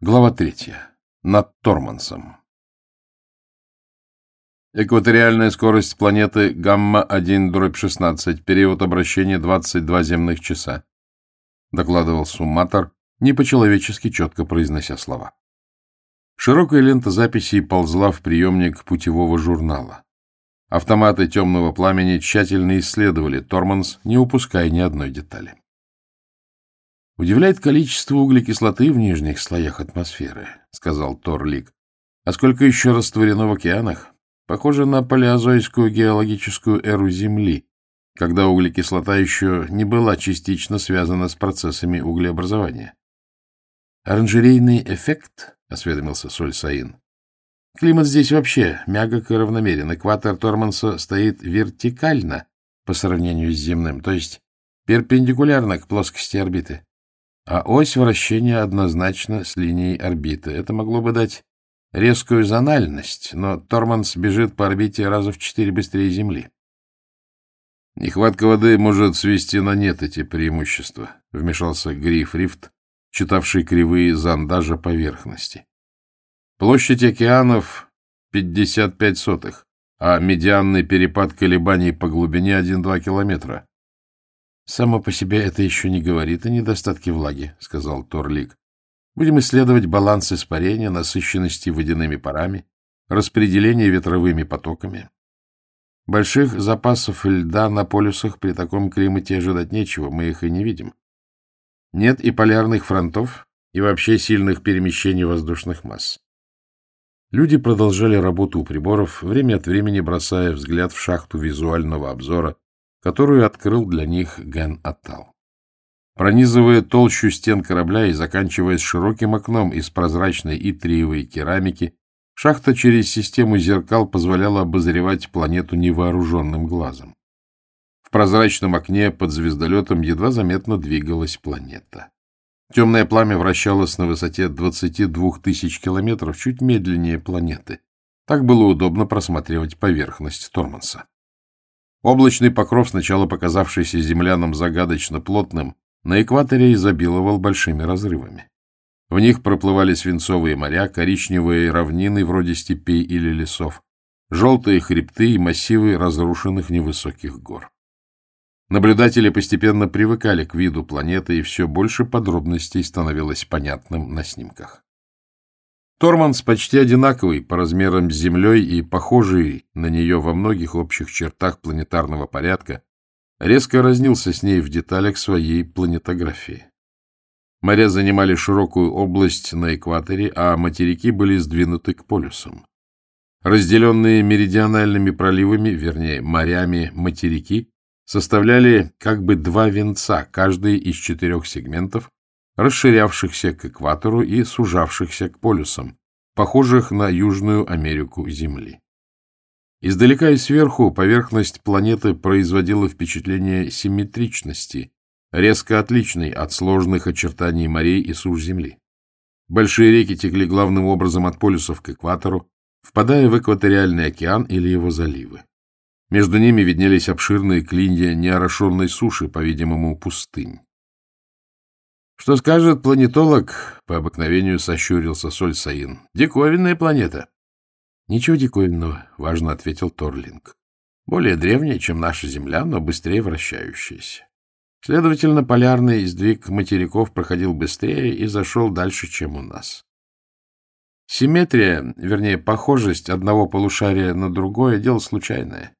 Глава третья. Над Тормансом. Экваториальная скорость планеты гамма-1-16, период обращения 22 земных часа, докладывал сумматор, не по-человечески четко произнося слова. Широкая лента записей ползла в приемник путевого журнала. Автоматы темного пламени тщательно исследовали Торманс, не упуская ни одной детали. «Удивляет количество углекислоты в нижних слоях атмосферы», — сказал Торлик. «А сколько еще растворено в океанах? Похоже на палеозойскую геологическую эру Земли, когда углекислота еще не была частично связана с процессами углеобразования». «Оранжерейный эффект?» — осведомился Соль Саин. «Климат здесь вообще мягок и равномерен. Экватор Торманса стоит вертикально по сравнению с земным, то есть перпендикулярно к плоскости орбиты а ось вращения однозначно с линией орбиты. Это могло бы дать резкую зональность, но Торманс бежит по орбите раза в четыре быстрее Земли. Нехватка воды может свести на нет эти преимущества, — вмешался Гриф Рифт, читавший кривые зондажа поверхности. Площадь океанов — 55 сотых, а медианный перепад колебаний по глубине 1-2 километра. Само по себе это еще не говорит о недостатке влаги, — сказал Торлик. Будем исследовать баланс испарения, насыщенности водяными парами, распределение ветровыми потоками. Больших запасов льда на полюсах при таком климате ожидать нечего, мы их и не видим. Нет и полярных фронтов, и вообще сильных перемещений воздушных масс. Люди продолжали работу у приборов, время от времени бросая взгляд в шахту визуального обзора, которую открыл для них Ген Атал. Пронизывая толщу стен корабля и заканчиваясь широким окном из прозрачной итриевой керамики, шахта через систему зеркал позволяла обозревать планету невооруженным глазом. В прозрачном окне под звездолетом едва заметно двигалась планета. Темное пламя вращалось на высоте 22 тысяч километров, чуть медленнее планеты. Так было удобно просматривать поверхность Торманса. Облачный покров, сначала показавшийся землянам загадочно плотным, на экваторе изобиловал большими разрывами. В них проплывали свинцовые моря, коричневые равнины вроде степей или лесов, желтые хребты и массивы разрушенных невысоких гор. Наблюдатели постепенно привыкали к виду планеты, и все больше подробностей становилось понятным на снимках. Торманс почти одинаковый по размерам с Землей и похожий на нее во многих общих чертах планетарного порядка, резко разнился с ней в деталях своей планетографии. Моря занимали широкую область на экваторе, а материки были сдвинуты к полюсам. Разделенные меридиональными проливами, вернее, морями материки, составляли как бы два венца, каждый из четырех сегментов, расширявшихся к экватору и сужавшихся к полюсам, похожих на Южную Америку Земли. Издалека и сверху поверхность планеты производила впечатление симметричности, резко отличной от сложных очертаний морей и суш Земли. Большие реки текли главным образом от полюсов к экватору, впадая в экваториальный океан или его заливы. Между ними виднелись обширные клинья неорошенной суши, по-видимому, пустынь. Что скажет планетолог? По обыкновению сощурился Соль Саин. Диковинная планета. Ничего диковинного, важно ответил Торлинг. Более древняя, чем наша Земля, но быстрее вращающаяся. Следовательно, полярный сдвиг материков проходил быстрее и зашел дальше, чем у нас. Симметрия, вернее, похожесть одного полушария на другое — дело случайное.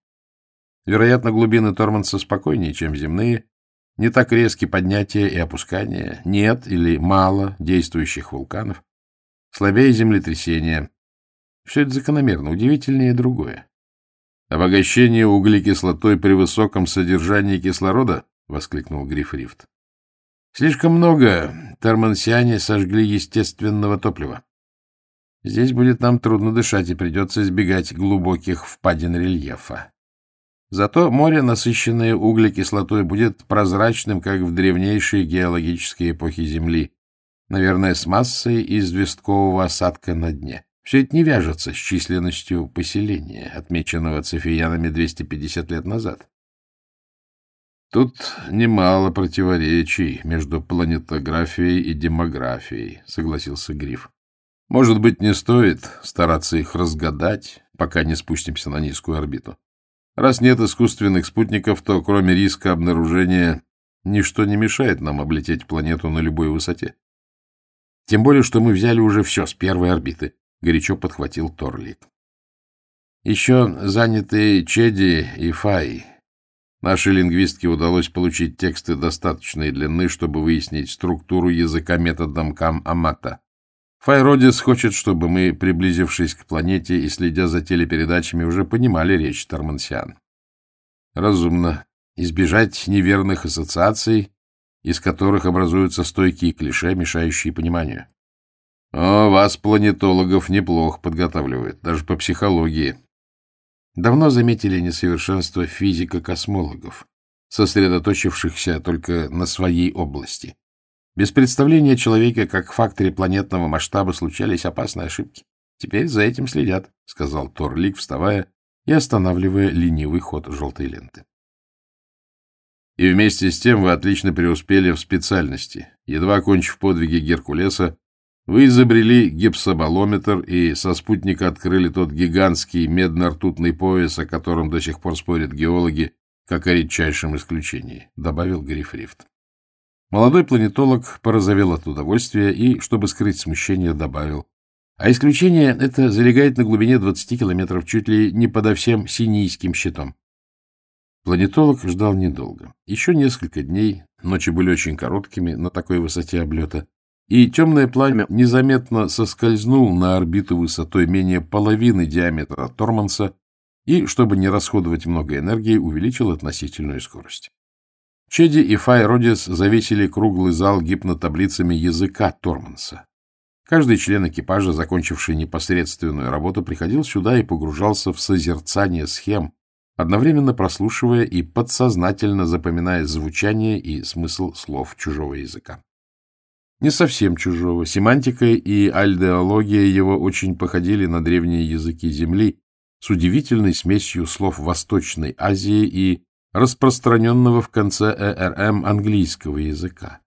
Вероятно, глубины Торманса спокойнее, чем земные, не так резки поднятия и опускания, нет или мало действующих вулканов, слабее землетрясения. Все это закономерно, удивительнее другое. «Обогащение углекислотой при высоком содержании кислорода?» — воскликнул Гриф Рифт. «Слишком много термансиане сожгли естественного топлива. Здесь будет нам трудно дышать, и придется избегать глубоких впадин рельефа. Зато море, насыщенное углекислотой, будет прозрачным, как в древнейшие геологические эпохи Земли, наверное, с массой известкового осадка на дне. Все это не вяжется с численностью поселения, отмеченного цефиянами 250 лет назад. Тут немало противоречий между планетографией и демографией, согласился Гриф. Может быть, не стоит стараться их разгадать, пока не спустимся на низкую орбиту. Раз нет искусственных спутников, то кроме риска обнаружения ничто не мешает нам облететь планету на любой высоте. Тем более, что мы взяли уже все с первой орбиты, — горячо подхватил Торлик. Еще заняты Чеди и Фай. Нашей лингвистке удалось получить тексты достаточной длины, чтобы выяснить структуру языка методом Кам-Амата. Файродис хочет, чтобы мы, приблизившись к планете и следя за телепередачами, уже понимали речь Тормансиан. Разумно. Избежать неверных ассоциаций, из которых образуются стойкие клише, мешающие пониманию. О, вас, планетологов, неплохо подготавливают, даже по психологии. Давно заметили несовершенство физико-космологов, сосредоточившихся только на своей области. Без представления человека как факторе планетного масштаба случались опасные ошибки. Теперь за этим следят, — сказал Торлик, вставая и останавливая ленивый ход желтой ленты. И вместе с тем вы отлично преуспели в специальности. Едва окончив подвиги Геркулеса, вы изобрели гипсобалометр и со спутника открыли тот гигантский медно-ртутный пояс, о котором до сих пор спорят геологи, как о редчайшем исключении, — добавил Грифрифт. Молодой планетолог порозовел от удовольствия и, чтобы скрыть смущение, добавил. А исключение это залегает на глубине 20 километров, чуть ли не подо всем синийским щитом. Планетолог ждал недолго. Еще несколько дней, ночи были очень короткими на такой высоте облета, и темное пламя незаметно соскользнул на орбиту высотой менее половины диаметра Торманса и, чтобы не расходовать много энергии, увеличил относительную скорость. Чеди и Фай Родис завесили круглый зал гипнотаблицами языка Торманса. Каждый член экипажа, закончивший непосредственную работу, приходил сюда и погружался в созерцание схем, одновременно прослушивая и подсознательно запоминая звучание и смысл слов чужого языка. Не совсем чужого. Семантика и альдеология его очень походили на древние языки Земли с удивительной смесью слов Восточной Азии и распространенного в конце ЭРМ английского языка.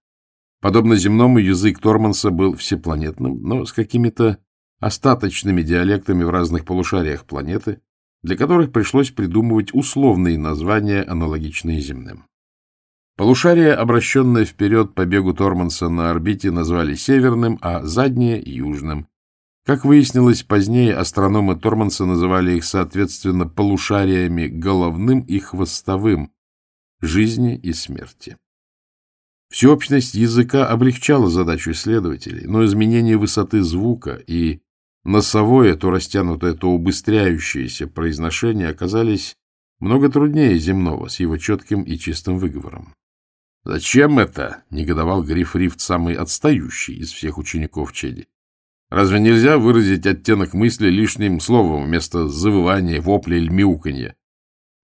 Подобно земному, язык Торманса был всепланетным, но с какими-то остаточными диалектами в разных полушариях планеты, для которых пришлось придумывать условные названия, аналогичные земным. Полушарие, обращенное вперед по бегу Торманса на орбите, назвали северным, а заднее — южным. Как выяснилось позднее, астрономы Торманса называли их, соответственно, полушариями головным и хвостовым, жизни и смерти. Всеобщность языка облегчала задачу исследователей, но изменение высоты звука и носовое, то растянутое, то убыстряющееся произношение оказались много труднее земного с его четким и чистым выговором. «Зачем это?» — негодовал Гриф Рифт, самый отстающий из всех учеников Чеди. Разве нельзя выразить оттенок мысли лишним словом вместо завывания, вопля или мяуканья?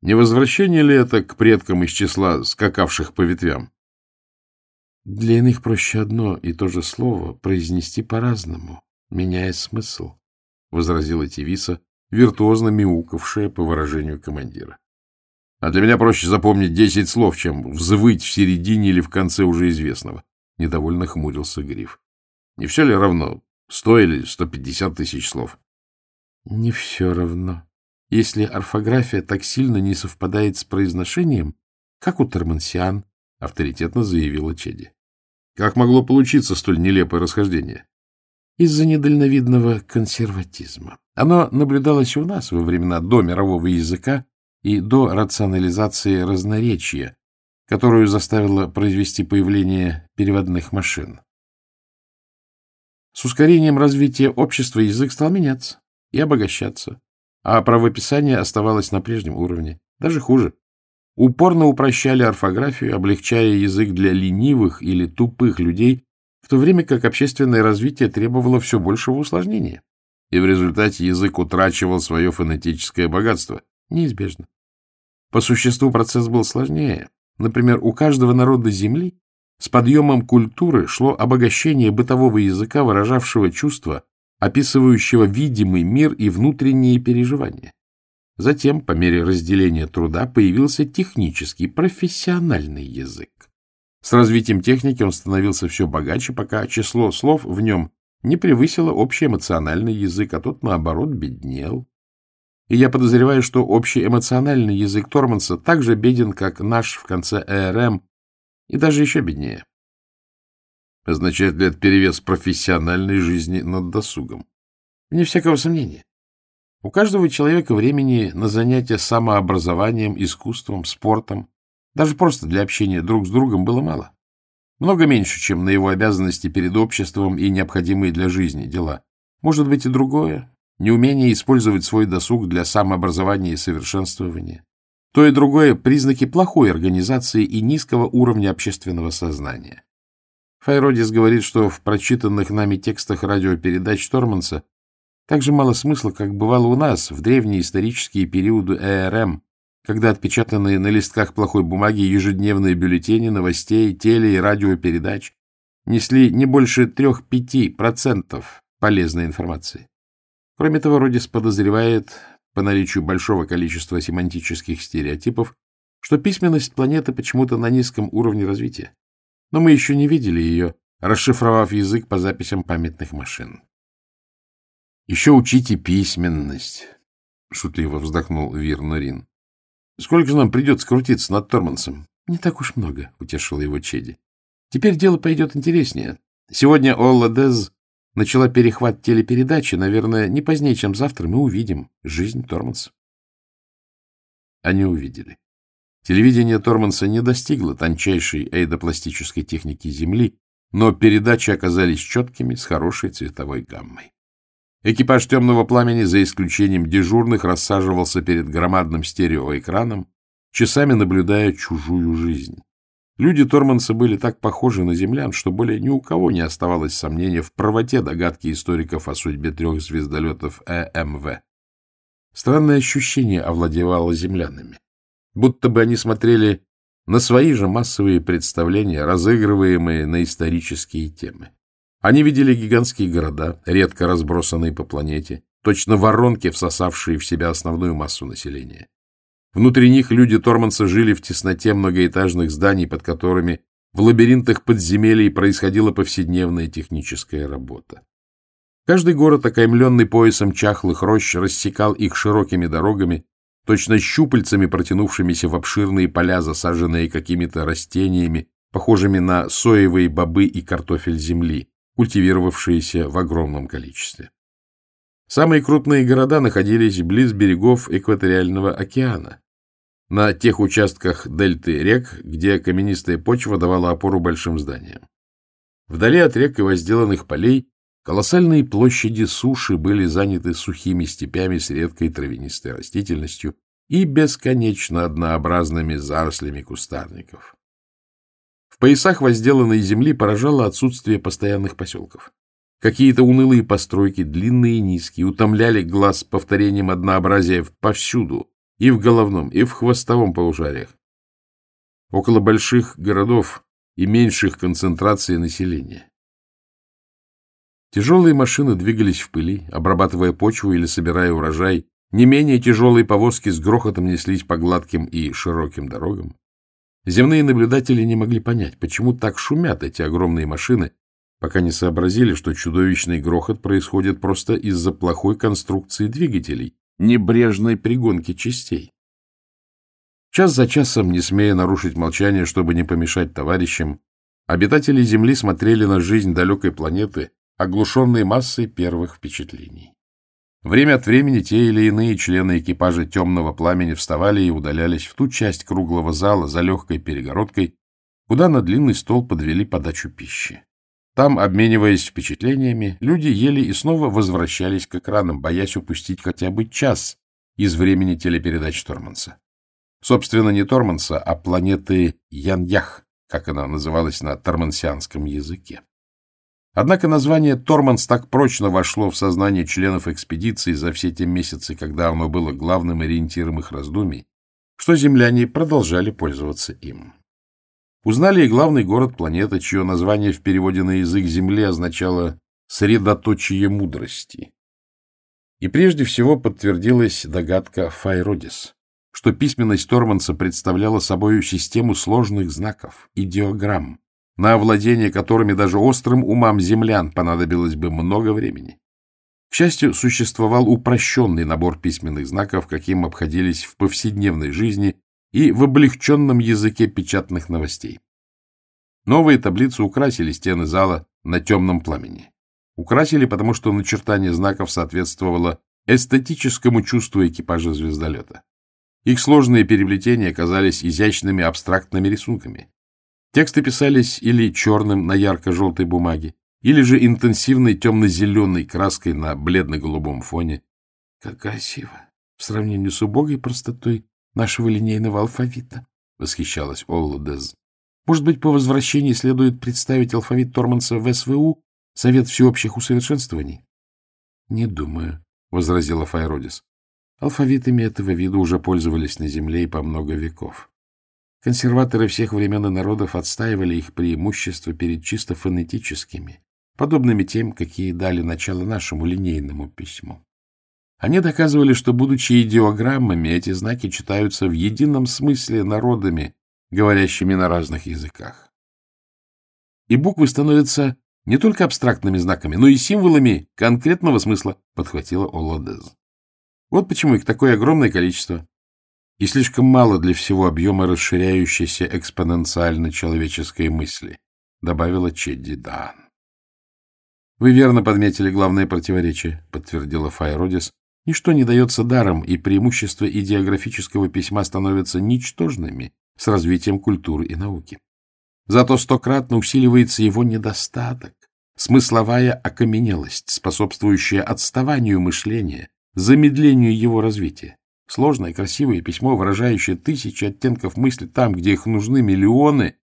Не возвращение ли это к предкам из числа скакавших по ветвям? Для иных проще одно и то же слово произнести по-разному, меняя смысл, — возразила Тивиса, виртуозно мяукавшая по выражению командира. А для меня проще запомнить десять слов, чем взвыть в середине или в конце уже известного. Недовольно хмурился Гриф. Не все ли равно, Сто или сто пятьдесят тысяч слов. Не все равно. Если орфография так сильно не совпадает с произношением, как у термансиан, авторитетно заявила Чеди. Как могло получиться столь нелепое расхождение? Из-за недальновидного консерватизма. Оно наблюдалось у нас во времена до мирового языка и до рационализации разноречия, которую заставило произвести появление переводных машин. С ускорением развития общества язык стал меняться и обогащаться, а правописание оставалось на прежнем уровне, даже хуже. Упорно упрощали орфографию, облегчая язык для ленивых или тупых людей, в то время как общественное развитие требовало все большего усложнения. И в результате язык утрачивал свое фонетическое богатство. Неизбежно. По существу процесс был сложнее. Например, у каждого народа Земли с подъемом культуры шло обогащение бытового языка, выражавшего чувства, описывающего видимый мир и внутренние переживания. Затем, по мере разделения труда, появился технический, профессиональный язык. С развитием техники он становился все богаче, пока число слов в нем не превысило общий эмоциональный язык, а тот, наоборот, беднел. И я подозреваю, что общий эмоциональный язык Торманса так же беден, как наш в конце ЭРМ, и даже еще беднее. Означает ли это перевес профессиональной жизни над досугом? Не всякого сомнения. У каждого человека времени на занятия самообразованием, искусством, спортом, даже просто для общения друг с другом было мало. Много меньше, чем на его обязанности перед обществом и необходимые для жизни дела. Может быть и другое, неумение использовать свой досуг для самообразования и совершенствования. То и другое – признаки плохой организации и низкого уровня общественного сознания. Файродис говорит, что в прочитанных нами текстах радиопередач Торманса так же мало смысла, как бывало у нас в древние исторические периоды ЭРМ, когда отпечатанные на листках плохой бумаги ежедневные бюллетени новостей, теле- и радиопередач несли не больше 3-5% полезной информации. Кроме того, Родис подозревает, по наличию большого количества семантических стереотипов, что письменность планеты почему-то на низком уровне развития. Но мы еще не видели ее, расшифровав язык по записям памятных машин. Еще учите письменность, — шутливо вздохнул Вирнарин. — Сколько же нам придется крутиться над Тормансом? — Не так уж много, — утешила его Чеди. — Теперь дело пойдет интереснее. Сегодня Олла Дез начала перехват телепередачи. Наверное, не позднее, чем завтра мы увидим жизнь Торманса. Они увидели. Телевидение Торманса не достигло тончайшей эйдопластической техники Земли, но передачи оказались четкими, с хорошей цветовой гаммой. Экипаж «Темного пламени», за исключением дежурных, рассаживался перед громадным стереоэкраном, часами наблюдая чужую жизнь. Люди Торманса были так похожи на землян, что более ни у кого не оставалось сомнения в правоте догадки историков о судьбе трех звездолетов ЭМВ. Странное ощущение овладевало землянами. Будто бы они смотрели на свои же массовые представления, разыгрываемые на исторические темы. Они видели гигантские города, редко разбросанные по планете, точно воронки, всосавшие в себя основную массу населения. Внутри них люди Торманса жили в тесноте многоэтажных зданий, под которыми в лабиринтах подземелий происходила повседневная техническая работа. Каждый город, окаймленный поясом чахлых рощ, рассекал их широкими дорогами, точно щупальцами, протянувшимися в обширные поля, засаженные какими-то растениями, похожими на соевые бобы и картофель земли, культивировавшиеся в огромном количестве. Самые крупные города находились близ берегов экваториального океана, на тех участках дельты рек, где каменистая почва давала опору большим зданиям. Вдали от рек и возделанных полей колоссальные площади суши были заняты сухими степями с редкой травянистой растительностью и бесконечно однообразными зарослями кустарников. В поясах возделанной земли поражало отсутствие постоянных поселков. Какие-то унылые постройки, длинные и низкие, утомляли глаз повторением однообразия повсюду, и в головном, и в хвостовом полушариях. Около больших городов и меньших концентраций населения. Тяжелые машины двигались в пыли, обрабатывая почву или собирая урожай. Не менее тяжелые повозки с грохотом неслись по гладким и широким дорогам. Земные наблюдатели не могли понять, почему так шумят эти огромные машины, пока не сообразили, что чудовищный грохот происходит просто из-за плохой конструкции двигателей, небрежной пригонки частей. Час за часом, не смея нарушить молчание, чтобы не помешать товарищам, обитатели Земли смотрели на жизнь далекой планеты, оглушенные массой первых впечатлений. Время от времени те или иные члены экипажа темного пламени вставали и удалялись в ту часть круглого зала за легкой перегородкой, куда на длинный стол подвели подачу пищи. Там, обмениваясь впечатлениями, люди ели и снова возвращались к экранам, боясь упустить хотя бы час из времени телепередач Торманса. Собственно, не Торманса, а планеты Яньях, как она называлась на тормансианском языке. Однако название «Торманс» так прочно вошло в сознание членов экспедиции за все те месяцы, когда оно было главным ориентиром их раздумий, что земляне продолжали пользоваться им. Узнали и главный город планеты, чье название в переводе на язык Земли означало «средоточие мудрости». И прежде всего подтвердилась догадка Файродис, что письменность Торманса представляла собой систему сложных знаков, идеограмм, на овладение которыми даже острым умам землян понадобилось бы много времени. К счастью, существовал упрощенный набор письменных знаков, каким обходились в повседневной жизни и в облегченном языке печатных новостей. Новые таблицы украсили стены зала на темном пламени. Украсили, потому что начертание знаков соответствовало эстетическому чувству экипажа звездолета. Их сложные переплетения казались изящными абстрактными рисунками. Тексты писались или черным на ярко-желтой бумаге, или же интенсивной темно-зеленой краской на бледно-голубом фоне. Как красиво! В сравнении с убогой простотой нашего линейного алфавита, — восхищалась Олла Дез. Может быть, по возвращении следует представить алфавит Торманса в СВУ, Совет всеобщих усовершенствований? — Не думаю, — возразила Файродис. Алфавитами этого вида уже пользовались на Земле и по много веков. Консерваторы всех времен и народов отстаивали их преимущества перед чисто фонетическими, подобными тем, какие дали начало нашему линейному письму. Они доказывали, что, будучи идеограммами, эти знаки читаются в едином смысле народами, говорящими на разных языках. И буквы становятся не только абстрактными знаками, но и символами конкретного смысла, подхватила Оладез. Вот почему их такое огромное количество. И слишком мало для всего объема расширяющейся экспоненциально человеческой мысли, добавила Чедди Дан. Вы верно подметили главное противоречие, подтвердила Файродис. Ничто не дается даром, и преимущества идеографического письма становятся ничтожными с развитием культуры и науки. Зато стократно усиливается его недостаток, смысловая окаменелость, способствующая отставанию мышления, замедлению его развития. Сложное, красивое письмо, выражающее тысячи оттенков мысли там, где их нужны миллионы,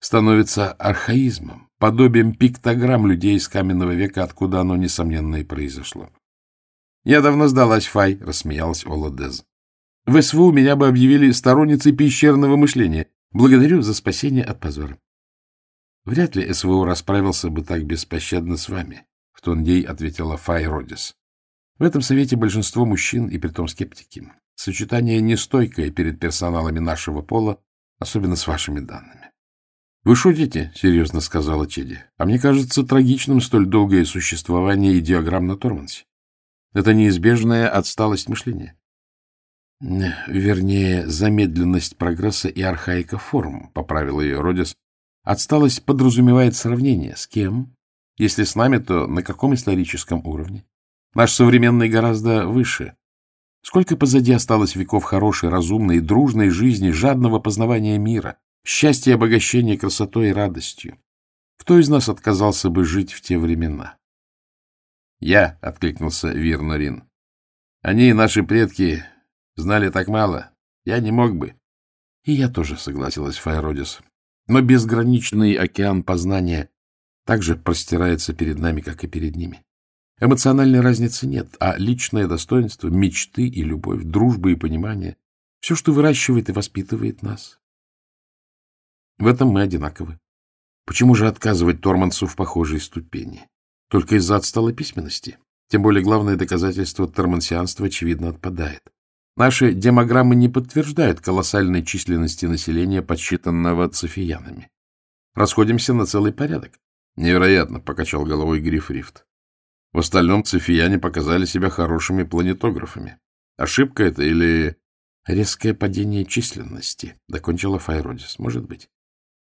становится архаизмом, подобием пиктограмм людей из каменного века, откуда оно, несомненно, и произошло. Я давно сдалась, Фай, — рассмеялась Ола Дез. В СВУ меня бы объявили сторонницей пещерного мышления. Благодарю за спасение от позора. Вряд ли СВУ расправился бы так беспощадно с вами, — в тон ей ответила Фай Родис. В этом совете большинство мужчин, и притом скептики. Сочетание нестойкое перед персоналами нашего пола, особенно с вашими данными. — Вы шутите, — серьезно сказала Чеди. — А мне кажется трагичным столь долгое существование идеограмм на Тормансе. Это неизбежная отсталость мышления. Вернее, замедленность прогресса и архаика форм, поправил ее Родис. Отсталость подразумевает сравнение. С кем? Если с нами, то на каком историческом уровне? Наш современный гораздо выше. Сколько позади осталось веков хорошей, разумной, дружной жизни, жадного познавания мира, счастья, обогащения красотой и радостью? Кто из нас отказался бы жить в те времена? — Я, — откликнулся Вирнорин. — Они, наши предки, знали так мало. Я не мог бы. — И я тоже, — согласилась Файродис. Но безграничный океан познания также простирается перед нами, как и перед ними. Эмоциональной разницы нет, а личное достоинство, мечты и любовь, дружба и понимание — все, что выращивает и воспитывает нас. В этом мы одинаковы. Почему же отказывать Тормансу в похожей ступени? Только из-за отсталой письменности. Тем более главное доказательство тормансианства, очевидно, отпадает. Наши демограммы не подтверждают колоссальной численности населения, подсчитанного цифиянами. Расходимся на целый порядок. Невероятно, — покачал головой Гриф Рифт. В остальном цифияне показали себя хорошими планетографами. Ошибка это или... Резкое падение численности, — докончила Файродис. Может быть.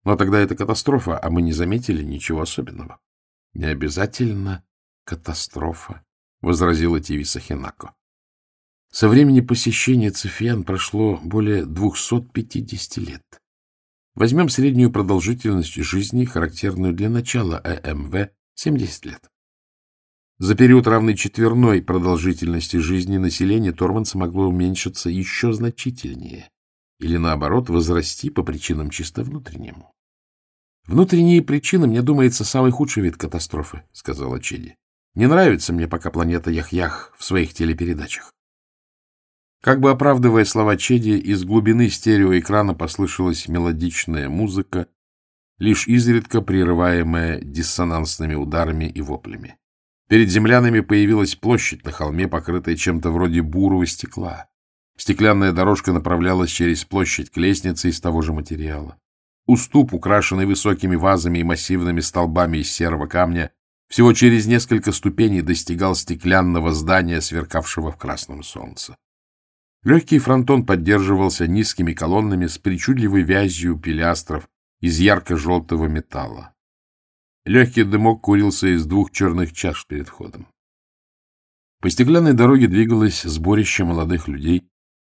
Но тогда это катастрофа, а мы не заметили ничего особенного. — Не обязательно катастрофа, — возразила Тивиса Хинако. Со времени посещения Цифиан прошло более 250 лет. Возьмем среднюю продолжительность жизни, характерную для начала ЭМВ — 70 лет. За период, равный четверной продолжительности жизни населения, Торманса могло уменьшиться еще значительнее или, наоборот, возрасти по причинам чисто внутренним. Внутренние причины, мне думается, самый худший вид катастрофы, — сказала Чеди. Не нравится мне пока планета Ях-Ях в своих телепередачах. Как бы оправдывая слова Чеди, из глубины стереоэкрана послышалась мелодичная музыка, лишь изредка прерываемая диссонансными ударами и воплями. Перед землянами появилась площадь на холме, покрытая чем-то вроде бурого стекла. Стеклянная дорожка направлялась через площадь к лестнице из того же материала. Уступ, украшенный высокими вазами и массивными столбами из серого камня, всего через несколько ступеней достигал стеклянного здания, сверкавшего в красном солнце. Легкий фронтон поддерживался низкими колоннами с причудливой вязью пилястров из ярко-желтого металла. Легкий дымок курился из двух черных чаш перед входом. По стеклянной дороге двигалось сборище молодых людей,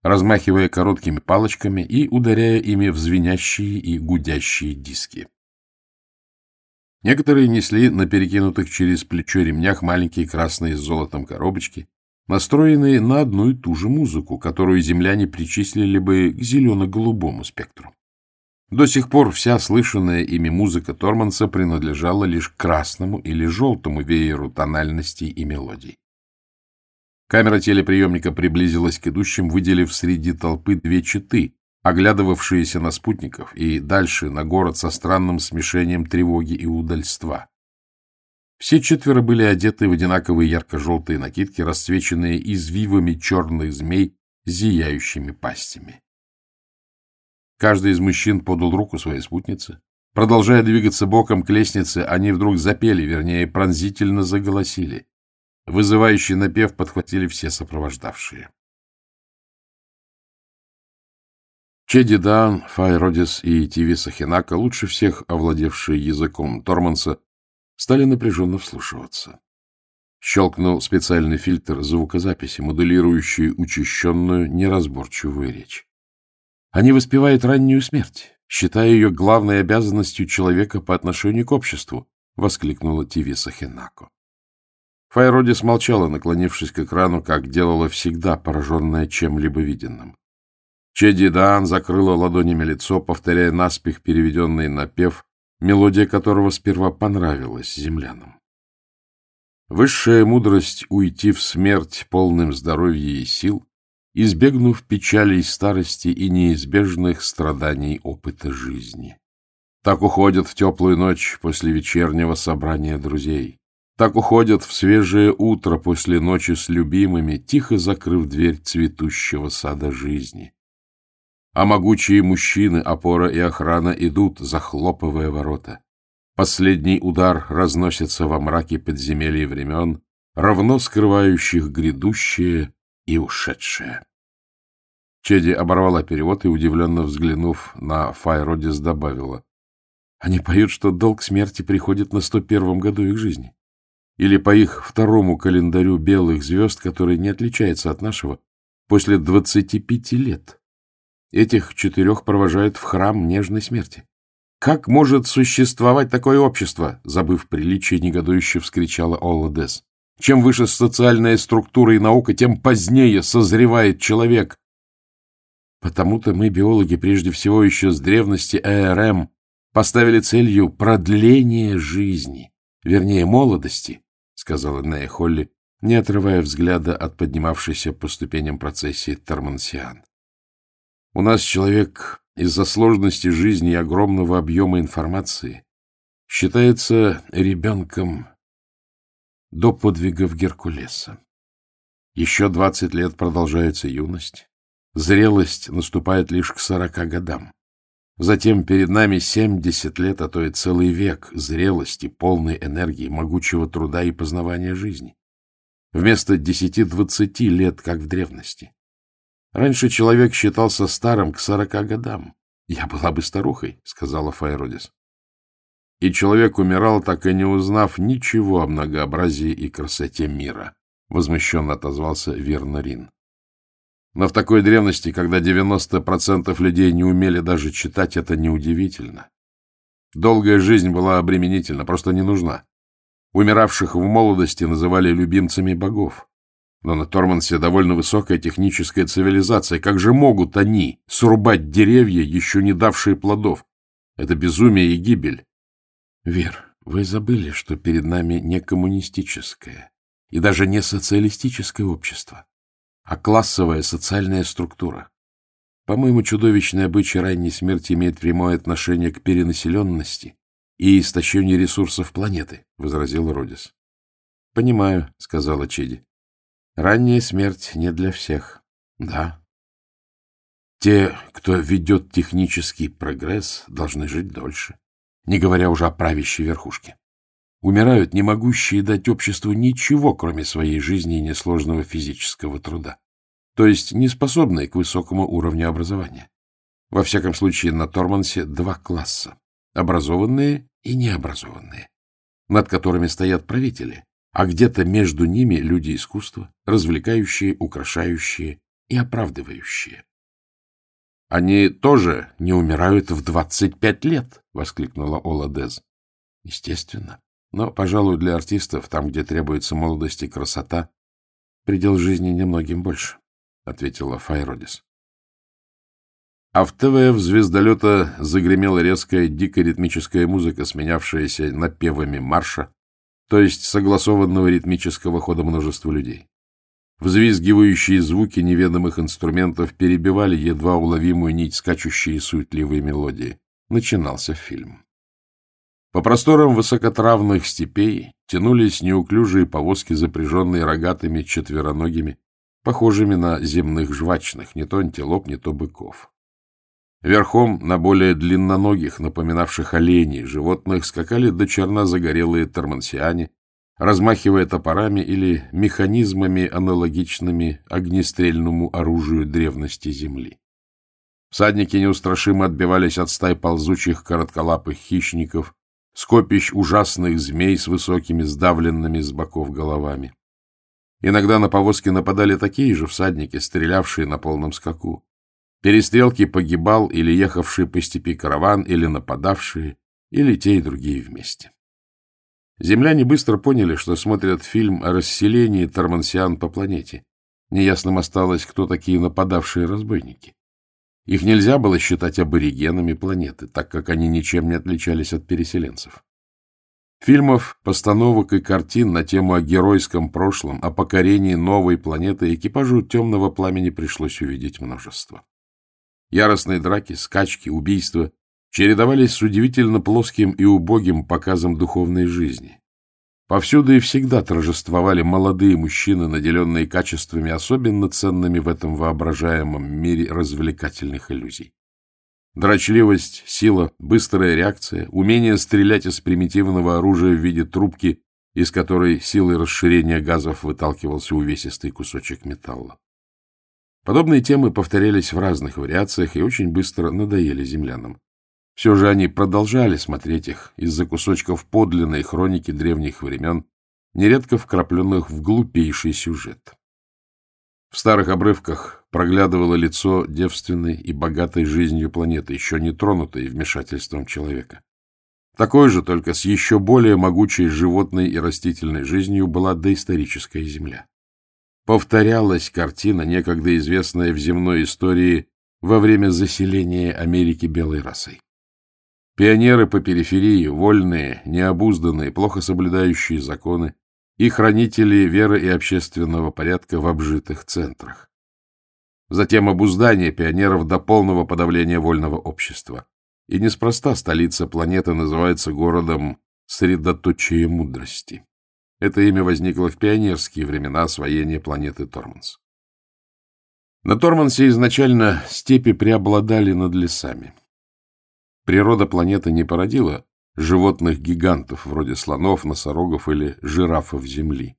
размахивая короткими палочками и ударяя ими в звенящие и гудящие диски. Некоторые несли на перекинутых через плечо ремнях маленькие красные с золотом коробочки, настроенные на одну и ту же музыку, которую земляне причислили бы к зелено-голубому спектру. До сих пор вся слышанная ими музыка Торманса принадлежала лишь красному или желтому вееру тональностей и мелодий. Камера телеприемника приблизилась к идущим, выделив среди толпы две читы, оглядывавшиеся на спутников и дальше на город со странным смешением тревоги и удальства. Все четверо были одеты в одинаковые ярко-желтые накидки, расцвеченные извивами черных змей зияющими пастями. Каждый из мужчин подал руку своей спутнице. Продолжая двигаться боком к лестнице, они вдруг запели, вернее, пронзительно заголосили. Вызывающий напев подхватили все сопровождавшие. Чеди Даан, Фай Родис и Тивиса Хинака, лучше всех овладевшие языком Торманса, стали напряженно вслушиваться. Щелкнул специальный фильтр звукозаписи, моделирующий учащенную, неразборчивую речь. Они воспевают раннюю смерть, считая ее главной обязанностью человека по отношению к обществу, — воскликнула Тивиса Хинако. Файроди смолчала, наклонившись к экрану, как делала всегда, пораженная чем-либо виденным. Чеди Даан закрыла ладонями лицо, повторяя наспех переведенный напев, мелодия которого сперва понравилась землянам. Высшая мудрость — уйти в смерть полным здоровья и сил, избегнув печалей старости и неизбежных страданий опыта жизни. Так уходят в теплую ночь после вечернего собрания друзей. Так уходят в свежее утро после ночи с любимыми, тихо закрыв дверь цветущего сада жизни. А могучие мужчины, опора и охрана идут, захлопывая ворота. Последний удар разносится во мраке подземелья времен, равно скрывающих грядущее и ушедшее. Чеди оборвала перевод и, удивленно взглянув на Файродис, добавила. Они поют, что долг смерти приходит на сто первом году их жизни или по их второму календарю белых звезд, который не отличается от нашего, после 25 лет. Этих четырех провожают в храм нежной смерти. «Как может существовать такое общество?» Забыв приличие, негодующе вскричала Олла Дес. «Чем выше социальная структура и наука, тем позднее созревает человек». Потому-то мы, биологи, прежде всего еще с древности ЭРМ, поставили целью продление жизни, вернее, молодости, — сказала Нея Холли, не отрывая взгляда от поднимавшейся по ступеням процессии Термансиан. — У нас человек из-за сложности жизни и огромного объема информации считается ребенком до подвигов Геркулеса. Еще двадцать лет продолжается юность. Зрелость наступает лишь к сорока годам. Затем перед нами семьдесят лет, а то и целый век зрелости, полной энергии, могучего труда и познавания жизни. Вместо десяти-двадцати лет, как в древности. Раньше человек считался старым к сорока годам. Я была бы старухой, — сказала Файродис. И человек умирал, так и не узнав ничего о многообразии и красоте мира, — возмущенно отозвался Вернарин. Но в такой древности, когда 90% людей не умели даже читать, это неудивительно. Долгая жизнь была обременительна, просто не нужна. Умиравших в молодости называли любимцами богов. Но на Тормансе довольно высокая техническая цивилизация. Как же могут они срубать деревья, еще не давшие плодов? Это безумие и гибель. Вер, вы забыли, что перед нами не коммунистическое и даже не социалистическое общество а классовая социальная структура. По-моему, чудовищный обычай ранней смерти имеет прямое отношение к перенаселенности и истощению ресурсов планеты, — возразил Родис. — Понимаю, — сказала Чиди. — Ранняя смерть не для всех. Да. Те, кто ведет технический прогресс, должны жить дольше, не говоря уже о правящей верхушке. Умирают не могущие дать обществу ничего, кроме своей жизни и несложного физического труда, то есть не способные к высокому уровню образования. Во всяком случае, на Тормансе два класса — образованные и необразованные, над которыми стоят правители, а где-то между ними люди искусства, развлекающие, украшающие и оправдывающие. — Они тоже не умирают в двадцать пять лет! — воскликнула Ола Дез. — Естественно. Но, пожалуй, для артистов, там, где требуется молодость и красота, предел жизни немногим больше, — ответила Файродис. А в ТВФ звездолета загремела резкая, дико ритмическая музыка, сменявшаяся напевами марша, то есть согласованного ритмического хода множества людей. Взвизгивающие звуки неведомых инструментов перебивали едва уловимую нить скачущей суетливой мелодии. Начинался фильм. По просторам высокотравных степей тянулись неуклюжие повозки, запряженные рогатыми четвероногими, похожими на земных жвачных, не то антилоп, не то быков. Верхом на более длинноногих, напоминавших оленей, животных скакали до черна загорелые тормансиане, размахивая топорами или механизмами, аналогичными огнестрельному оружию древности Земли. Всадники неустрашимо отбивались от стай ползучих коротколапых хищников, скопищ ужасных змей с высокими сдавленными с боков головами. Иногда на повозки нападали такие же всадники, стрелявшие на полном скаку перестрелки погибал или ехавший по степи караван, или нападавшие, или те и другие вместе. Земляне быстро поняли, что смотрят фильм о расселении тормансиан по планете. Неясным осталось, кто такие нападавшие разбойники. Их нельзя было считать аборигенами планеты, так как они ничем не отличались от переселенцев. Фильмов, постановок и картин на тему о геройском прошлом, о покорении новой планеты экипажу «Темного пламени» пришлось увидеть множество. Яростные драки, скачки, убийства чередовались с удивительно плоским и убогим показом духовной жизни. Повсюду и всегда торжествовали молодые мужчины, наделенные качествами, особенно ценными в этом воображаемом мире развлекательных иллюзий. Дрочливость, сила, быстрая реакция, умение стрелять из примитивного оружия в виде трубки, из которой силой расширения газов выталкивался увесистый кусочек металла. Подобные темы повторялись в разных вариациях и очень быстро надоели землянам. Все же они продолжали смотреть их из-за кусочков подлинной хроники древних времен, нередко вкрапленных в глупейший сюжет. В старых обрывках проглядывало лицо девственной и богатой жизнью планеты, еще не тронутой вмешательством человека. Такой же, только с еще более могучей животной и растительной жизнью была доисторическая Земля повторялась картина, некогда известная в земной истории во время заселения Америки белой расой. Пионеры по периферии, вольные, необузданные, плохо соблюдающие законы, и хранители веры и общественного порядка в обжитых центрах. Затем обуздание пионеров до полного подавления вольного общества. И неспроста столица планеты называется городом средоточия мудрости. Это имя возникло в пионерские времена освоения планеты Торманс. На Тормансе изначально степи преобладали над лесами. Природа планеты не породила животных-гигантов, вроде слонов, носорогов или жирафов Земли.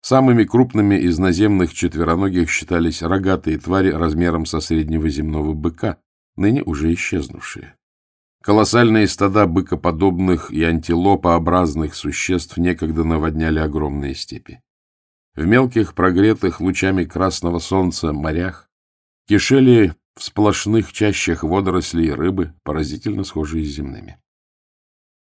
Самыми крупными из наземных четвероногих считались рогатые твари размером со среднего земного быка, ныне уже исчезнувшие. Колоссальные стада быкоподобных и антилопообразных существ некогда наводняли огромные степи. В мелких, прогретых лучами красного солнца морях кишели в сплошных чащах водорослей и рыбы, поразительно схожие с земными.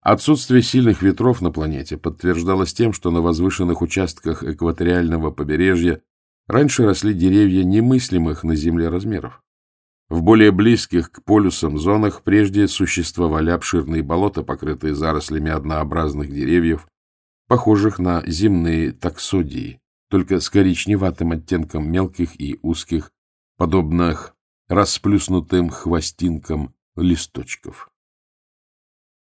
Отсутствие сильных ветров на планете подтверждалось тем, что на возвышенных участках экваториального побережья раньше росли деревья немыслимых на Земле размеров. В более близких к полюсам зонах прежде существовали обширные болота, покрытые зарослями однообразных деревьев, похожих на земные таксодии, только с коричневатым оттенком мелких и узких, подобных расплюснутым хвостинкам листочков.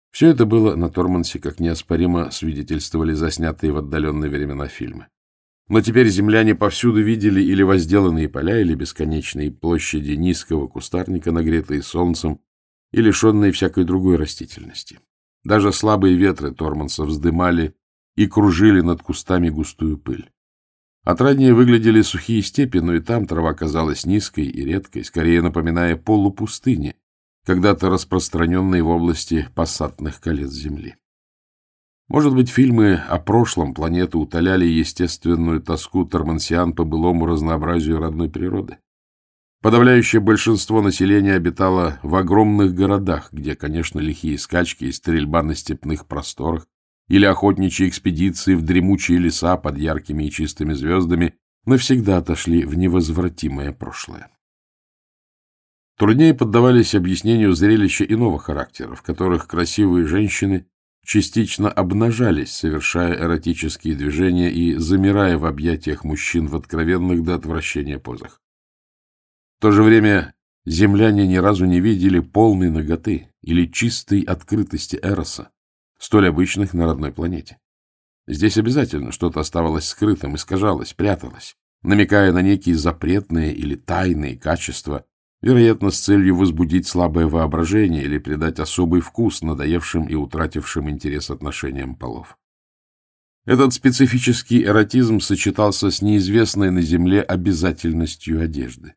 Все это было на Тормансе, как неоспоримо свидетельствовали заснятые в отдаленные времена фильмы. Но теперь земляне повсюду видели или возделанные поля, или бесконечные площади низкого кустарника, нагретые солнцем, и лишенные всякой другой растительности. Даже слабые ветры Торманса вздымали и кружили над кустами густую пыль. Отраднее выглядели сухие степи, но и там трава казалась низкой и редкой, скорее напоминая полупустыни, когда-то распространенные в области пассатных колец Земли. Может быть, фильмы о прошлом планеты утоляли естественную тоску тормансиан по былому разнообразию родной природы? Подавляющее большинство населения обитало в огромных городах, где, конечно, лихие скачки и стрельба на степных просторах или охотничьи экспедиции в дремучие леса под яркими и чистыми звездами навсегда отошли в невозвратимое прошлое. Труднее поддавались объяснению зрелища иного характера, в которых красивые женщины частично обнажались, совершая эротические движения и замирая в объятиях мужчин в откровенных до отвращения позах. В то же время земляне ни разу не видели полной ноготы или чистой открытости Эроса, столь обычных на родной планете. Здесь обязательно что-то оставалось скрытым, искажалось, пряталось, намекая на некие запретные или тайные качества, вероятно, с целью возбудить слабое воображение или придать особый вкус надоевшим и утратившим интерес отношениям полов. Этот специфический эротизм сочетался с неизвестной на Земле обязательностью одежды.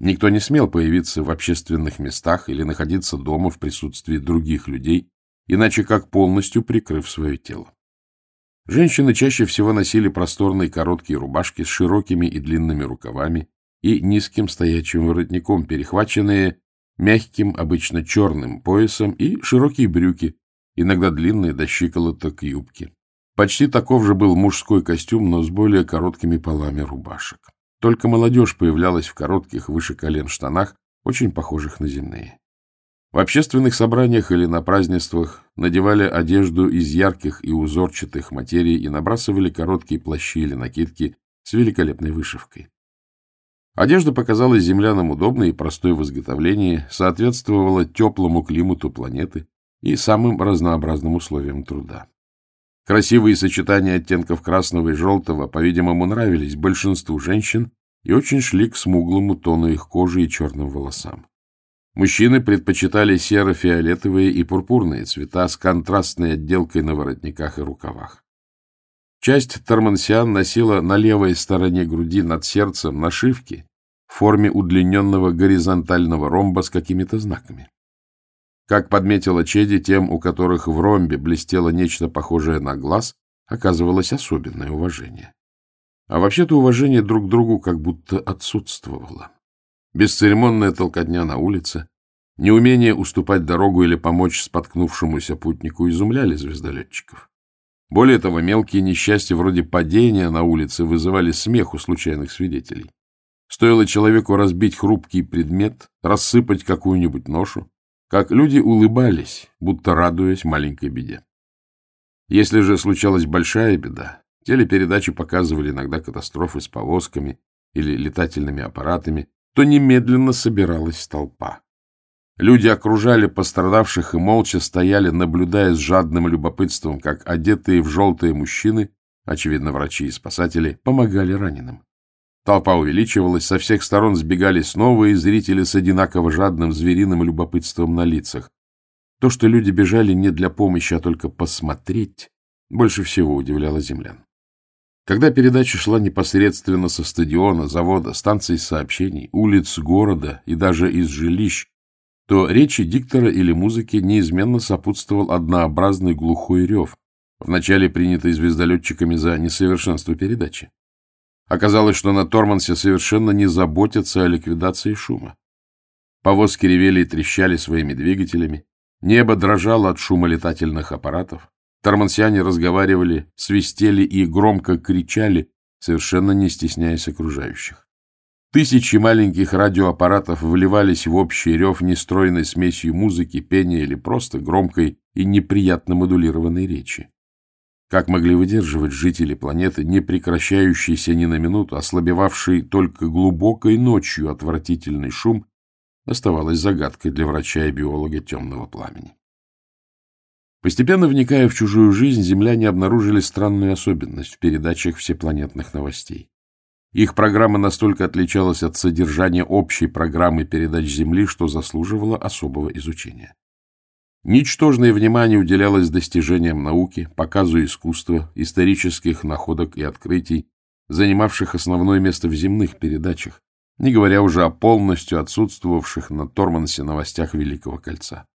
Никто не смел появиться в общественных местах или находиться дома в присутствии других людей, иначе как полностью прикрыв свое тело. Женщины чаще всего носили просторные короткие рубашки с широкими и длинными рукавами и низким стоячим воротником, перехваченные мягким, обычно черным поясом, и широкие брюки, иногда длинные до щиколоток юбки. Почти таков же был мужской костюм, но с более короткими полами рубашек. Только молодежь появлялась в коротких выше колен штанах, очень похожих на земные. В общественных собраниях или на празднествах надевали одежду из ярких и узорчатых материй и набрасывали короткие плащи или накидки с великолепной вышивкой. Одежда показалась землянам удобной и простой в изготовлении, соответствовала теплому климату планеты и самым разнообразным условиям труда. Красивые сочетания оттенков красного и желтого, по-видимому, нравились большинству женщин и очень шли к смуглому тону их кожи и черным волосам. Мужчины предпочитали серо-фиолетовые и пурпурные цвета с контрастной отделкой на воротниках и рукавах. Часть тормансиан носила на левой стороне груди над сердцем нашивки в форме удлиненного горизонтального ромба с какими-то знаками. Как подметила Чеди, тем, у которых в ромбе блестело нечто похожее на глаз, оказывалось особенное уважение. А вообще-то уважение друг к другу как будто отсутствовало. Бесцеремонная толкотня на улице, неумение уступать дорогу или помочь споткнувшемуся путнику изумляли звездолетчиков. Более того, мелкие несчастья вроде падения на улице вызывали смех у случайных свидетелей. Стоило человеку разбить хрупкий предмет, рассыпать какую-нибудь ношу, как люди улыбались, будто радуясь маленькой беде. Если же случалась большая беда, телепередачи показывали иногда катастрофы с повозками или летательными аппаратами, то немедленно собиралась толпа. Люди окружали пострадавших и молча стояли, наблюдая с жадным любопытством, как одетые в желтые мужчины, очевидно, врачи и спасатели, помогали раненым. Толпа увеличивалась, со всех сторон сбегались новые зрители с одинаково жадным звериным любопытством на лицах. То, что люди бежали не для помощи, а только посмотреть, больше всего удивляло землян. Когда передача шла непосредственно со стадиона, завода, станций сообщений, улиц города и даже из жилищ, то речи диктора или музыки неизменно сопутствовал однообразный глухой рев, вначале принятый звездолетчиками за несовершенство передачи. Оказалось, что на Тормансе совершенно не заботятся о ликвидации шума. Повозки ревели и трещали своими двигателями, небо дрожало от шума летательных аппаратов, Тормансиане разговаривали, свистели и громко кричали, совершенно не стесняясь окружающих. Тысячи маленьких радиоаппаратов вливались в общий рев нестройной смесью музыки, пения или просто громкой и неприятно модулированной речи. Как могли выдерживать жители планеты, не прекращающийся ни на минуту, ослабевавший только глубокой ночью отвратительный шум, оставалось загадкой для врача и биолога темного пламени. Постепенно вникая в чужую жизнь, земляне обнаружили странную особенность в передачах всепланетных новостей. Их программа настолько отличалась от содержания общей программы передач Земли, что заслуживала особого изучения. Ничтожное внимание уделялось достижениям науки, показу искусства, исторических находок и открытий, занимавших основное место в земных передачах, не говоря уже о полностью отсутствовавших на Тормансе новостях Великого Кольца.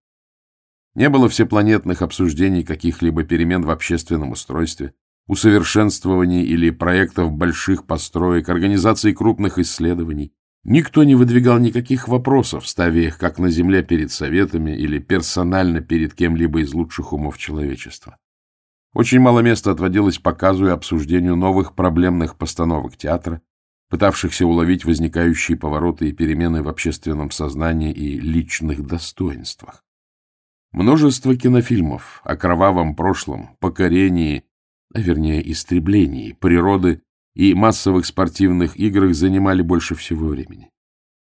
Не было всепланетных обсуждений каких-либо перемен в общественном устройстве, усовершенствований или проектов больших построек, организации крупных исследований. Никто не выдвигал никаких вопросов, ставя их как на Земле перед советами или персонально перед кем-либо из лучших умов человечества. Очень мало места отводилось показу и обсуждению новых проблемных постановок театра, пытавшихся уловить возникающие повороты и перемены в общественном сознании и личных достоинствах. Множество кинофильмов о кровавом прошлом, покорении, а вернее истреблении природы и массовых спортивных играх занимали больше всего времени.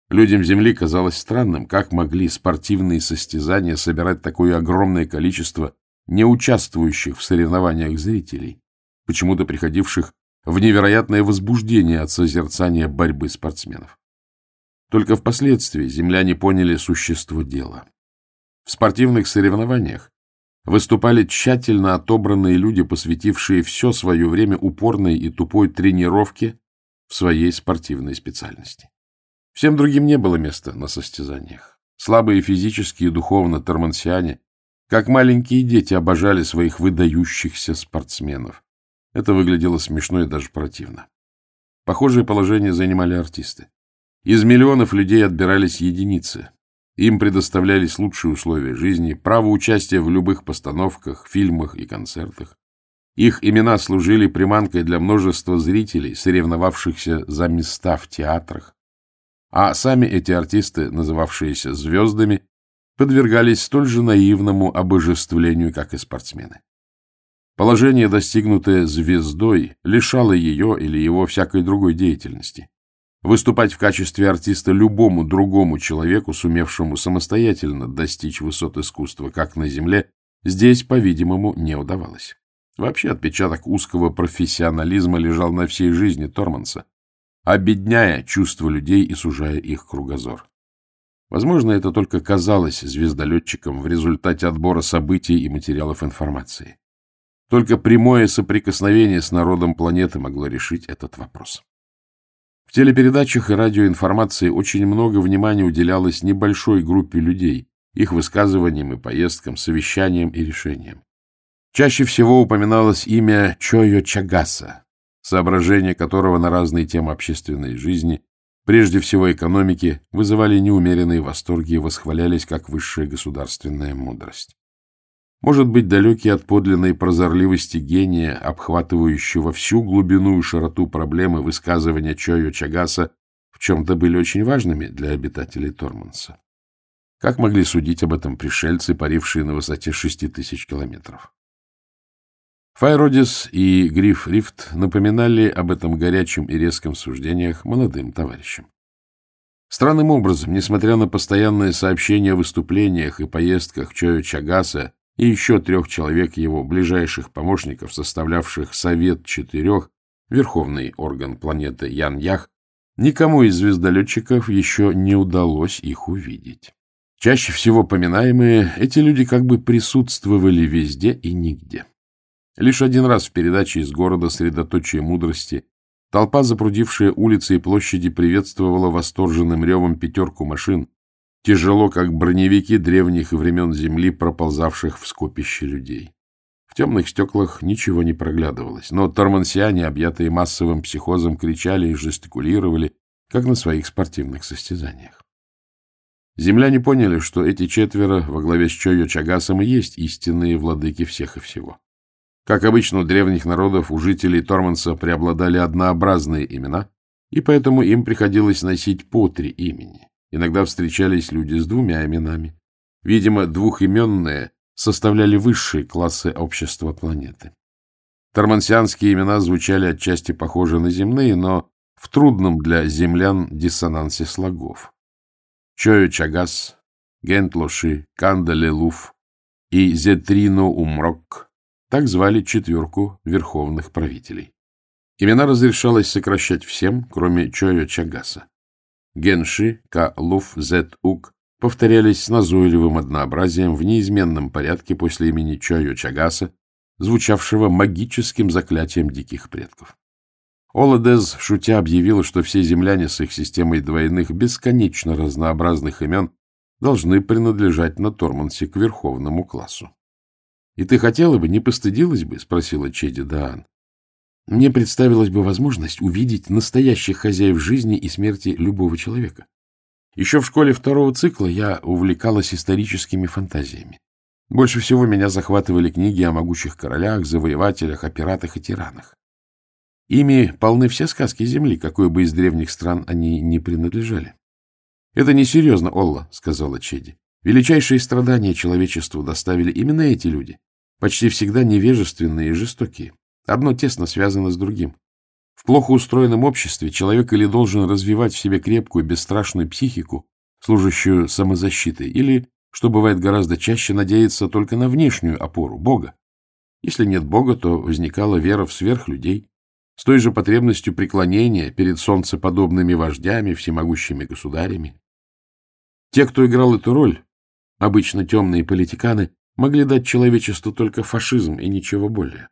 Людям Земли казалось странным, как могли спортивные состязания собирать такое огромное количество неучаствующих в соревнованиях зрителей, почему-то приходивших в невероятное возбуждение от созерцания борьбы спортсменов. Только впоследствии земляне поняли существо дела. В спортивных соревнованиях выступали тщательно отобранные люди, посвятившие все свое время упорной и тупой тренировке в своей спортивной специальности. Всем другим не было места на состязаниях. Слабые физически и духовно тормансиане, как маленькие дети, обожали своих выдающихся спортсменов. Это выглядело смешно и даже противно. Похожее положение занимали артисты. Из миллионов людей отбирались единицы. Им предоставлялись лучшие условия жизни, право участия в любых постановках, фильмах и концертах. Их имена служили приманкой для множества зрителей, соревновавшихся за места в театрах. А сами эти артисты, называвшиеся звездами, подвергались столь же наивному обожествлению, как и спортсмены. Положение, достигнутое звездой, лишало ее или его всякой другой деятельности. Выступать в качестве артиста любому другому человеку, сумевшему самостоятельно достичь высот искусства, как на Земле, здесь, по-видимому, не удавалось. Вообще отпечаток узкого профессионализма лежал на всей жизни Торманса, обедняя чувства людей и сужая их кругозор. Возможно, это только казалось звездолетчикам в результате отбора событий и материалов информации. Только прямое соприкосновение с народом планеты могло решить этот вопрос. В телепередачах и радиоинформации очень много внимания уделялось небольшой группе людей, их высказываниям и поездкам, совещаниям и решениям. Чаще всего упоминалось имя Чойо Чагаса, соображения которого на разные темы общественной жизни, прежде всего экономики, вызывали неумеренные восторги и восхвалялись как высшая государственная мудрость. Может быть, далекий от подлинной прозорливости гения, обхватывающего всю глубину и широту проблемы высказывания Чойо Чагаса, в чем-то были очень важными для обитателей Торманса. Как могли судить об этом пришельцы, парившие на высоте шести тысяч километров? Файродис и Гриф Рифт напоминали об этом горячем и резком суждениях молодым товарищам. Странным образом, несмотря на постоянные сообщения о выступлениях и поездках Чойо Чагаса и еще трех человек его ближайших помощников, составлявших Совет Четырех, верховный орган планеты Ян-Ях, никому из звездолетчиков еще не удалось их увидеть. Чаще всего поминаемые, эти люди как бы присутствовали везде и нигде. Лишь один раз в передаче из города «Средоточие мудрости» толпа, запрудившая улицы и площади, приветствовала восторженным ревом пятерку машин, тяжело, как броневики древних времен Земли, проползавших в скопище людей. В темных стеклах ничего не проглядывалось, но тормансиане, объятые массовым психозом, кричали и жестикулировали, как на своих спортивных состязаниях. Земляне поняли, что эти четверо во главе с Чойо Чагасом и есть истинные владыки всех и всего. Как обычно у древних народов, у жителей Торманса преобладали однообразные имена, и поэтому им приходилось носить по три имени. Иногда встречались люди с двумя именами. Видимо, двухименные составляли высшие классы общества планеты. Тормансианские имена звучали отчасти похожи на земные, но в трудном для землян диссонансе слогов. Чою Чагас, Гентлоши, Кандалелуф, и Зетрино Умрок. Так звали четверку верховных правителей. Имена разрешалось сокращать всем, кроме Чойо Чагаса. Генши, Ка, Луф, Зет, Ук повторялись с назойливым однообразием в неизменном порядке после имени Чойо Чагаса, звучавшего магическим заклятием диких предков. Оладез, шутя, объявила, что все земляне с их системой двойных, бесконечно разнообразных имен должны принадлежать на Тормансе к верховному классу. — И ты хотела бы, не постыдилась бы? — спросила Чеди Даан. Мне представилась бы возможность увидеть настоящих хозяев жизни и смерти любого человека. Еще в школе второго цикла я увлекалась историческими фантазиями. Больше всего меня захватывали книги о могучих королях, завоевателях, о пиратах и тиранах. Ими полны все сказки Земли, какой бы из древних стран они ни принадлежали. — Это несерьезно, Олла, — сказала Чеди. Величайшие страдания человечеству доставили именно эти люди, почти всегда невежественные и жестокие. Одно тесно связано с другим. В плохо устроенном обществе человек или должен развивать в себе крепкую, бесстрашную психику, служащую самозащитой, или, что бывает гораздо чаще, надеяться только на внешнюю опору – Бога. Если нет Бога, то возникала вера в сверхлюдей, с той же потребностью преклонения перед солнцеподобными вождями, всемогущими государями. Те, кто играл эту роль, обычно темные политиканы, могли дать человечеству только фашизм и ничего более.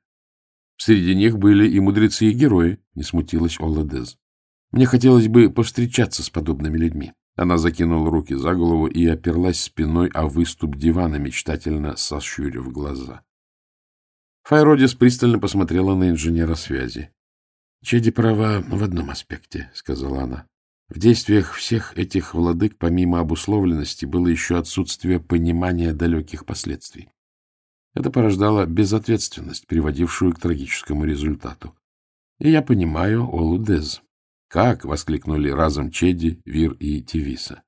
Среди них были и мудрецы, и герои, не смутилась Олла Дез. Мне хотелось бы повстречаться с подобными людьми. Она закинула руки за голову и оперлась спиной о выступ дивана, мечтательно сощурив глаза. Файродис пристально посмотрела на инженера связи. — Чеди права в одном аспекте, — сказала она. В действиях всех этих владык, помимо обусловленности, было еще отсутствие понимания далеких последствий. Это порождало безответственность, приводившую к трагическому результату. И я понимаю Олу Дез. «Как?» — воскликнули разом Чеди, Вир и Тивиса.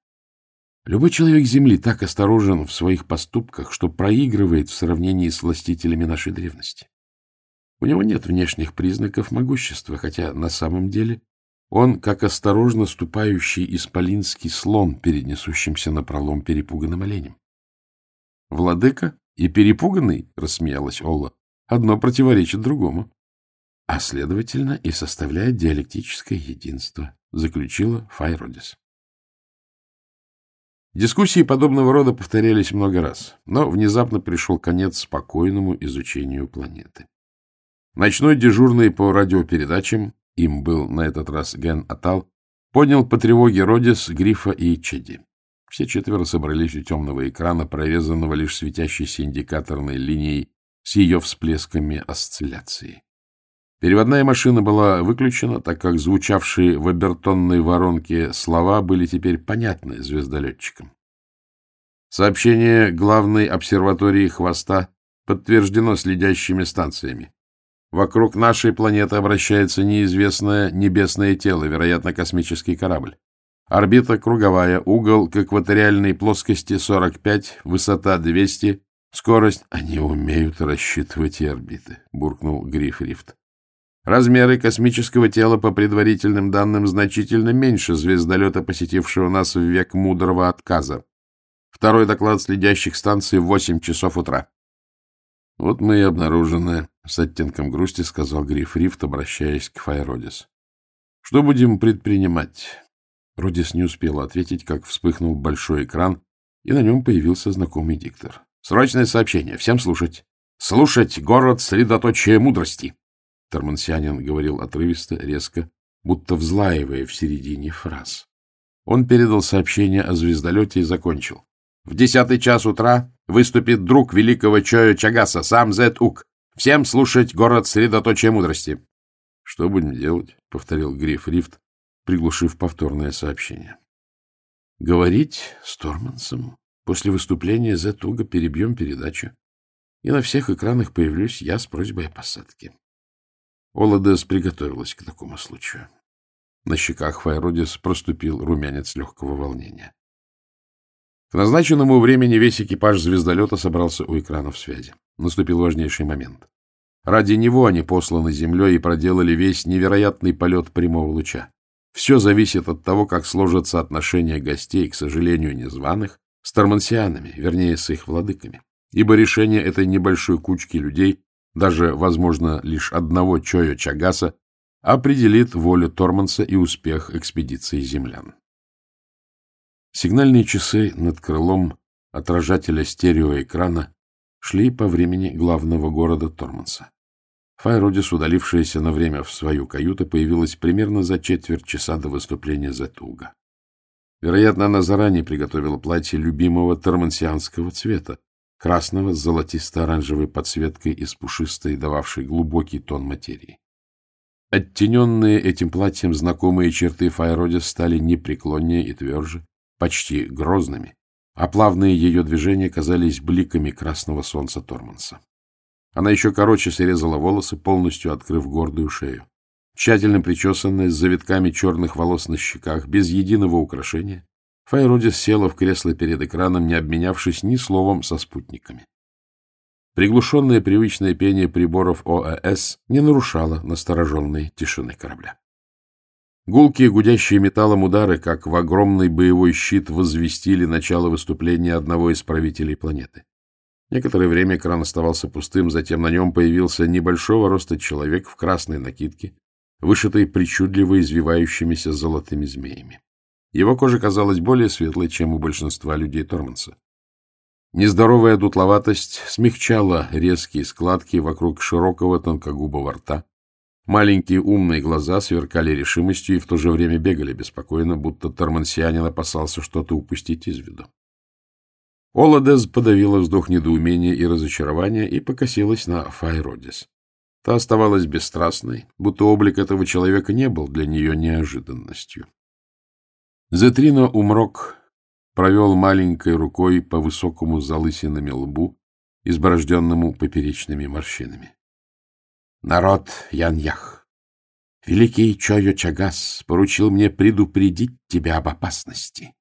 Любой человек Земли так осторожен в своих поступках, что проигрывает в сравнении с властителями нашей древности. У него нет внешних признаков могущества, хотя на самом деле он, как осторожно ступающий исполинский слон перед несущимся напролом перепуганным оленем. Владыка и перепуганный, — рассмеялась Олла, — одно противоречит другому. А, следовательно, и составляет диалектическое единство, — заключила Файродис. Дискуссии подобного рода повторялись много раз, но внезапно пришел конец спокойному изучению планеты. Ночной дежурный по радиопередачам, им был на этот раз Ген Атал, поднял по тревоге Родис, Грифа и Чеди. Все четверо собрались у темного экрана, прорезанного лишь светящейся индикаторной линией с ее всплесками осцилляции. Переводная машина была выключена, так как звучавшие в обертонной воронке слова были теперь понятны звездолетчикам. Сообщение главной обсерватории «Хвоста» подтверждено следящими станциями. Вокруг нашей планеты обращается неизвестное небесное тело, вероятно, космический корабль. Орбита круговая, угол к экваториальной плоскости 45, высота 200, скорость... — Они умеют рассчитывать и орбиты, — буркнул Гриф Рифт. Размеры космического тела, по предварительным данным, значительно меньше звездолета, посетившего нас в век мудрого отказа. Второй доклад следящих станций в 8 часов утра. — Вот мы и обнаружены, — с оттенком грусти сказал Гриф Рифт, обращаясь к Файродис. — Что будем предпринимать? Родис не успел ответить, как вспыхнул большой экран, и на нем появился знакомый диктор. «Срочное сообщение! Всем слушать! Слушать город средоточие мудрости!» Тормансианин говорил отрывисто, резко, будто взлаивая в середине фраз. Он передал сообщение о звездолете и закончил. «В десятый час утра выступит друг великого Чоя Чагаса, сам Зет Ук. Всем слушать город средоточие мудрости!» «Что будем делать?» — повторил Гриф Рифт, приглушив повторное сообщение. Говорить с Тормансом. После выступления Зетуга перебьем передачу, и на всех экранах появлюсь я с просьбой о посадке. Оладес приготовилась к такому случаю. На щеках Файродис проступил румянец легкого волнения. К назначенному времени весь экипаж звездолета собрался у экранов связи. Наступил важнейший момент. Ради него они посланы землей и проделали весь невероятный полет прямого луча. Все зависит от того, как сложатся отношения гостей, к сожалению, незваных, с тормансианами, вернее, с их владыками. ибо решение этой небольшой кучки людей, даже, возможно, лишь одного Чоя Чагаса, определит волю Торманса и успех экспедиции землян. Сигнальные часы над крылом отражателя стереоэкрана шли по времени главного города Торманса. Файродис, удалившаяся на время в свою каюту, появилась примерно за четверть часа до выступления Зетуга. Вероятно, она заранее приготовила платье любимого тормансианского цвета, красного с золотисто-оранжевой подсветкой из пушистой, дававшей глубокий тон материи. Оттененные этим платьем знакомые черты Файродис стали непреклоннее и тверже, почти грозными, а плавные ее движения казались бликами красного солнца Торманса. Она еще короче срезала волосы, полностью открыв гордую шею. Тщательно причесанная, с завитками черных волос на щеках, без единого украшения, Файродис села в кресло перед экраном, не обменявшись ни словом со спутниками. Приглушенное привычное пение приборов ОАС не нарушало настороженной тишины корабля. Гулкие, гудящие металлом удары, как в огромный боевой щит, возвестили начало выступления одного из правителей планеты. Некоторое время экран оставался пустым, затем на нем появился небольшого роста человек в красной накидке, вышитой причудливо извивающимися золотыми змеями. Его кожа казалась более светлой, чем у большинства людей Торманса. Нездоровая дутловатость смягчала резкие складки вокруг широкого тонкогубого рта, Маленькие умные глаза сверкали решимостью и в то же время бегали беспокойно, будто тормансианин опасался что-то упустить из виду. Оладез подавила вздох недоумения и разочарования и покосилась на Файродис. Та оставалась бесстрастной, будто облик этого человека не был для нее неожиданностью. Зетрино Умрок провел маленькой рукой по высокому залысинами лбу, изборожденному поперечными морщинами. Народ Яньях, великий Чойо Чагас поручил мне предупредить тебя об опасности.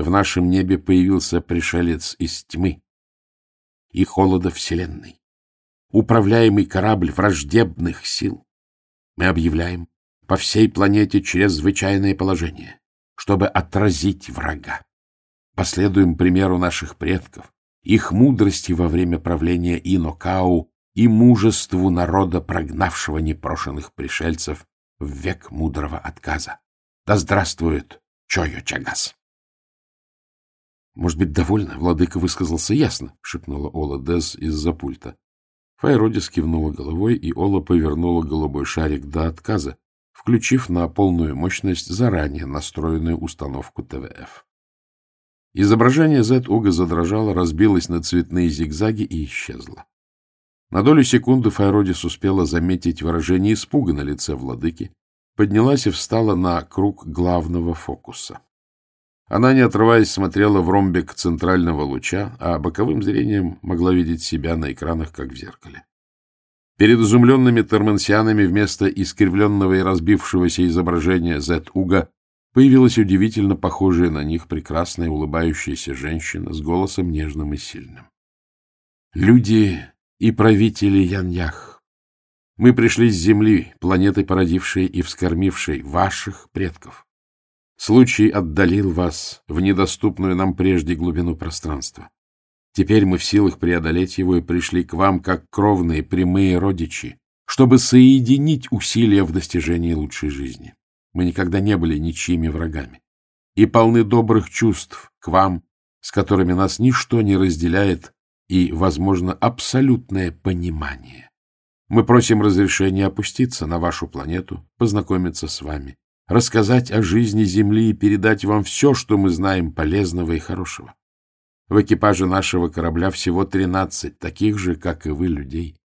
В нашем небе появился пришелец из тьмы и холода Вселенной, управляемый корабль враждебных сил. Мы объявляем по всей планете чрезвычайное положение, чтобы отразить врага. Последуем примеру наших предков, их мудрости во время правления Инокау и мужеству народа, прогнавшего непрошенных пришельцев в век мудрого отказа. Да здравствует Чойо Чагас! — Может быть, довольно? Владыка высказался ясно, — шепнула Ола Дез из-за пульта. Файродис кивнула головой, и Ола повернула голубой шарик до отказа, включив на полную мощность заранее настроенную установку ТВФ. Изображение Z-Уга задрожало, разбилось на цветные зигзаги и исчезло. На долю секунды Файродис успела заметить выражение испуга на лице владыки, поднялась и встала на круг главного фокуса. Она, не отрываясь, смотрела в ромбик центрального луча, а боковым зрением могла видеть себя на экранах, как в зеркале. Перед изумленными тормансианами вместо искривленного и разбившегося изображения Z-Уга появилась удивительно похожая на них прекрасная улыбающаяся женщина с голосом нежным и сильным. Люди и правители Яньях. Мы пришли с Земли, планеты, породившей и вскормившей ваших предков. Случай отдалил вас в недоступную нам прежде глубину пространства. Теперь мы в силах преодолеть его и пришли к вам как кровные прямые родичи, чтобы соединить усилия в достижении лучшей жизни. Мы никогда не были ничьими врагами и полны добрых чувств к вам, с которыми нас ничто не разделяет и, возможно, абсолютное понимание. Мы просим разрешения опуститься на вашу планету, познакомиться с вами, рассказать о жизни Земли и передать вам все, что мы знаем полезного и хорошего. В экипаже нашего корабля всего тринадцать, таких же, как и вы, людей.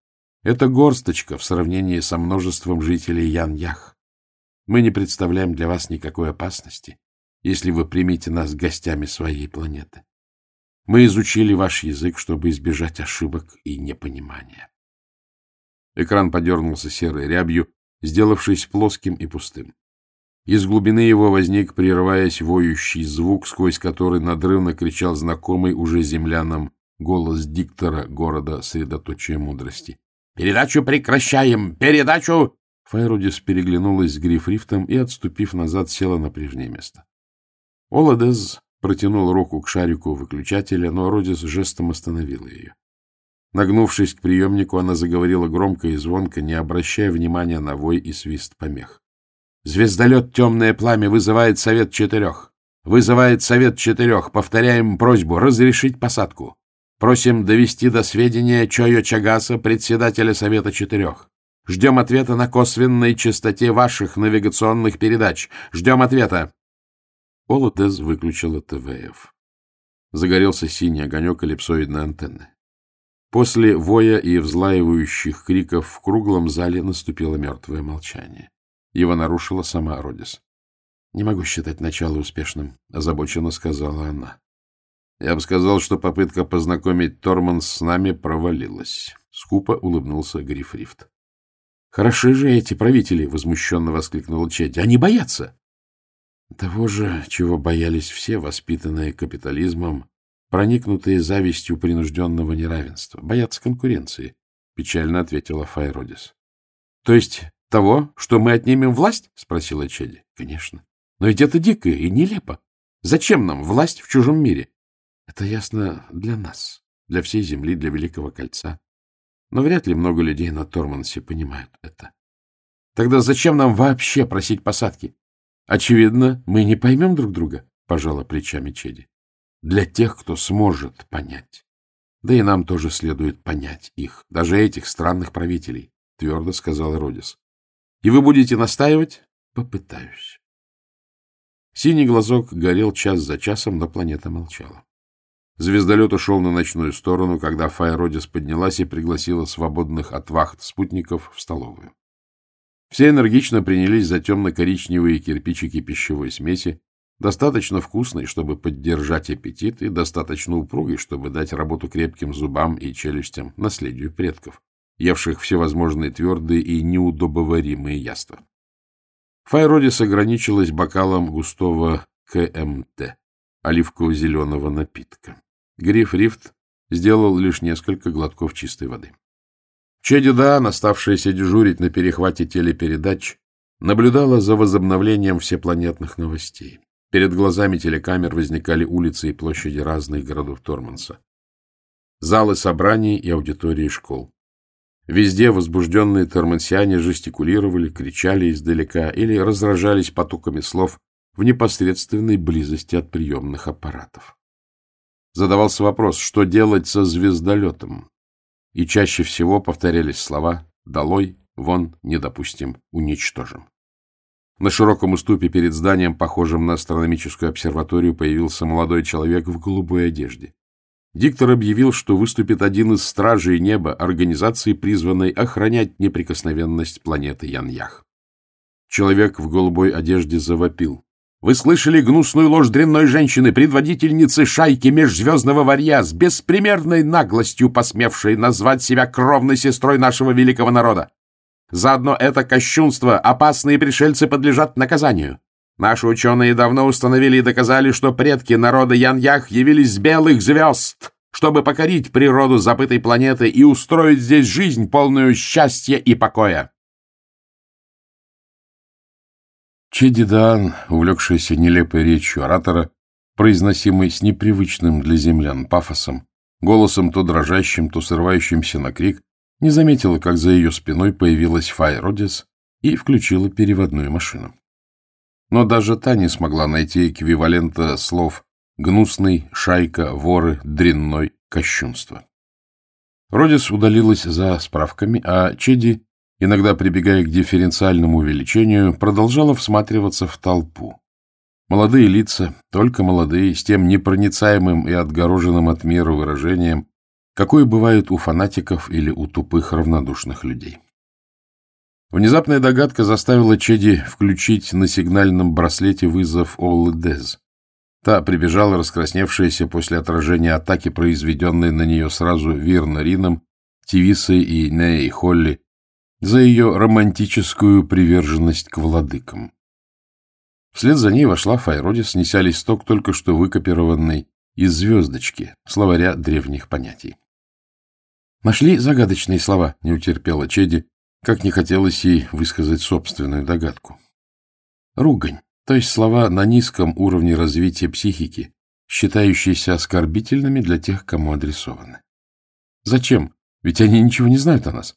Это горсточка в сравнении со множеством жителей Ян-Ях. Мы не представляем для вас никакой опасности, если вы примете нас гостями своей планеты. Мы изучили ваш язык, чтобы избежать ошибок и непонимания. Экран подернулся серой рябью, сделавшись плоским и пустым. Из глубины его возник, прерываясь, воющий звук, сквозь который надрывно кричал знакомый уже землянам голос диктора города средоточия мудрости. «Передачу прекращаем! Передачу!» Файрудис переглянулась с Грифрифтом и, отступив назад, села на прежнее место. Оладез протянул руку к шарику выключателя, но Родис жестом остановила ее. Нагнувшись к приемнику, она заговорила громко и звонко, не обращая внимания на вой и свист помех. «Звездолет «Темное пламя» вызывает совет четырех. Вызывает совет четырех. Повторяем просьбу разрешить посадку. Просим довести до сведения Чойо Чагаса, председателя совета четырех. Ждем ответа на косвенной частоте ваших навигационных передач. Ждем ответа. Олотез выключила ТВФ. Загорелся синий огонек эллипсоидной антенны. После воя и взлаивающих криков в круглом зале наступило мертвое молчание. Его нарушила сама Родис. — Не могу считать начало успешным, — озабоченно сказала она. Я бы сказал, что попытка познакомить Торман с нами провалилась. Скупо улыбнулся Грифрифт. — Хороши же эти правители! — возмущенно воскликнул Чедди. — Они боятся! Того же, чего боялись все, воспитанные капитализмом, проникнутые завистью принужденного неравенства. Боятся конкуренции, — печально ответила Файродис. — То есть того, что мы отнимем власть? — спросила Чеди. — Конечно. Но ведь это дико и нелепо. Зачем нам власть в чужом мире? Это ясно для нас, для всей Земли, для Великого Кольца. Но вряд ли много людей на Тормансе понимают это. Тогда зачем нам вообще просить посадки? Очевидно, мы не поймем друг друга, — пожала плечами Чеди для тех, кто сможет понять. Да и нам тоже следует понять их, даже этих странных правителей, — твердо сказал Родис. — И вы будете настаивать? — Попытаюсь. Синий глазок горел час за часом, но планета молчала. Звездолет ушел на ночную сторону, когда Фая Родис поднялась и пригласила свободных от вахт спутников в столовую. Все энергично принялись за темно-коричневые кирпичики пищевой смеси, Достаточно вкусной, чтобы поддержать аппетит, и достаточно упругой, чтобы дать работу крепким зубам и челюстям, наследию предков, евших всевозможные твердые и неудобоваримые яства. Файродис ограничилась бокалом густого КМТ, оливково-зеленого напитка. Гриф Рифт сделал лишь несколько глотков чистой воды. Чеди Даан, оставшаяся дежурить на перехвате телепередач, наблюдала за возобновлением всепланетных новостей. Перед глазами телекамер возникали улицы и площади разных городов Торманса. Залы собраний и аудитории школ. Везде возбужденные тормансиане жестикулировали, кричали издалека или разражались потоками слов в непосредственной близости от приемных аппаратов. Задавался вопрос, что делать со звездолетом, и чаще всего повторялись слова «долой», «вон», «не допустим», «уничтожим». На широком уступе перед зданием, похожим на астрономическую обсерваторию, появился молодой человек в голубой одежде. Диктор объявил, что выступит один из стражей неба, организации, призванной охранять неприкосновенность планеты Яньях. Человек в голубой одежде завопил. «Вы слышали гнусную ложь дрянной женщины, предводительницы шайки межзвездного варья, с беспримерной наглостью посмевшей назвать себя кровной сестрой нашего великого народа? Заодно это кощунство, опасные пришельцы подлежат наказанию. Наши ученые давно установили и доказали, что предки народа Яньях явились белых звезд, чтобы покорить природу забытой планеты и устроить здесь жизнь, полную счастья и покоя. Чедидаан, увлекшийся нелепой речью оратора, произносимой с непривычным для землян пафосом, голосом то дрожащим, то срывающимся на крик, не заметила, как за ее спиной появилась Фай Родис и включила переводную машину. Но даже та не смогла найти эквивалента слов «гнусный», «шайка», «воры», «дрянной», «кощунство». Родис удалилась за справками, а Чеди, иногда прибегая к дифференциальному увеличению, продолжала всматриваться в толпу. Молодые лица, только молодые, с тем непроницаемым и отгороженным от мира выражением, какое бывает у фанатиков или у тупых равнодушных людей. Внезапная догадка заставила Чеди включить на сигнальном браслете вызов Оллы Дез. Та прибежала, раскрасневшаяся после отражения атаки, произведенной на нее сразу Вирнарином, Тивисой и Неей Холли, за ее романтическую приверженность к владыкам. Вслед за ней вошла Файроди, снеся листок, только что выкопированный из звездочки, словаря древних понятий. Нашли загадочные слова, не утерпела Чеди, как не хотелось ей высказать собственную догадку. Ругань, то есть слова на низком уровне развития психики, считающиеся оскорбительными для тех, кому адресованы. Зачем? Ведь они ничего не знают о нас.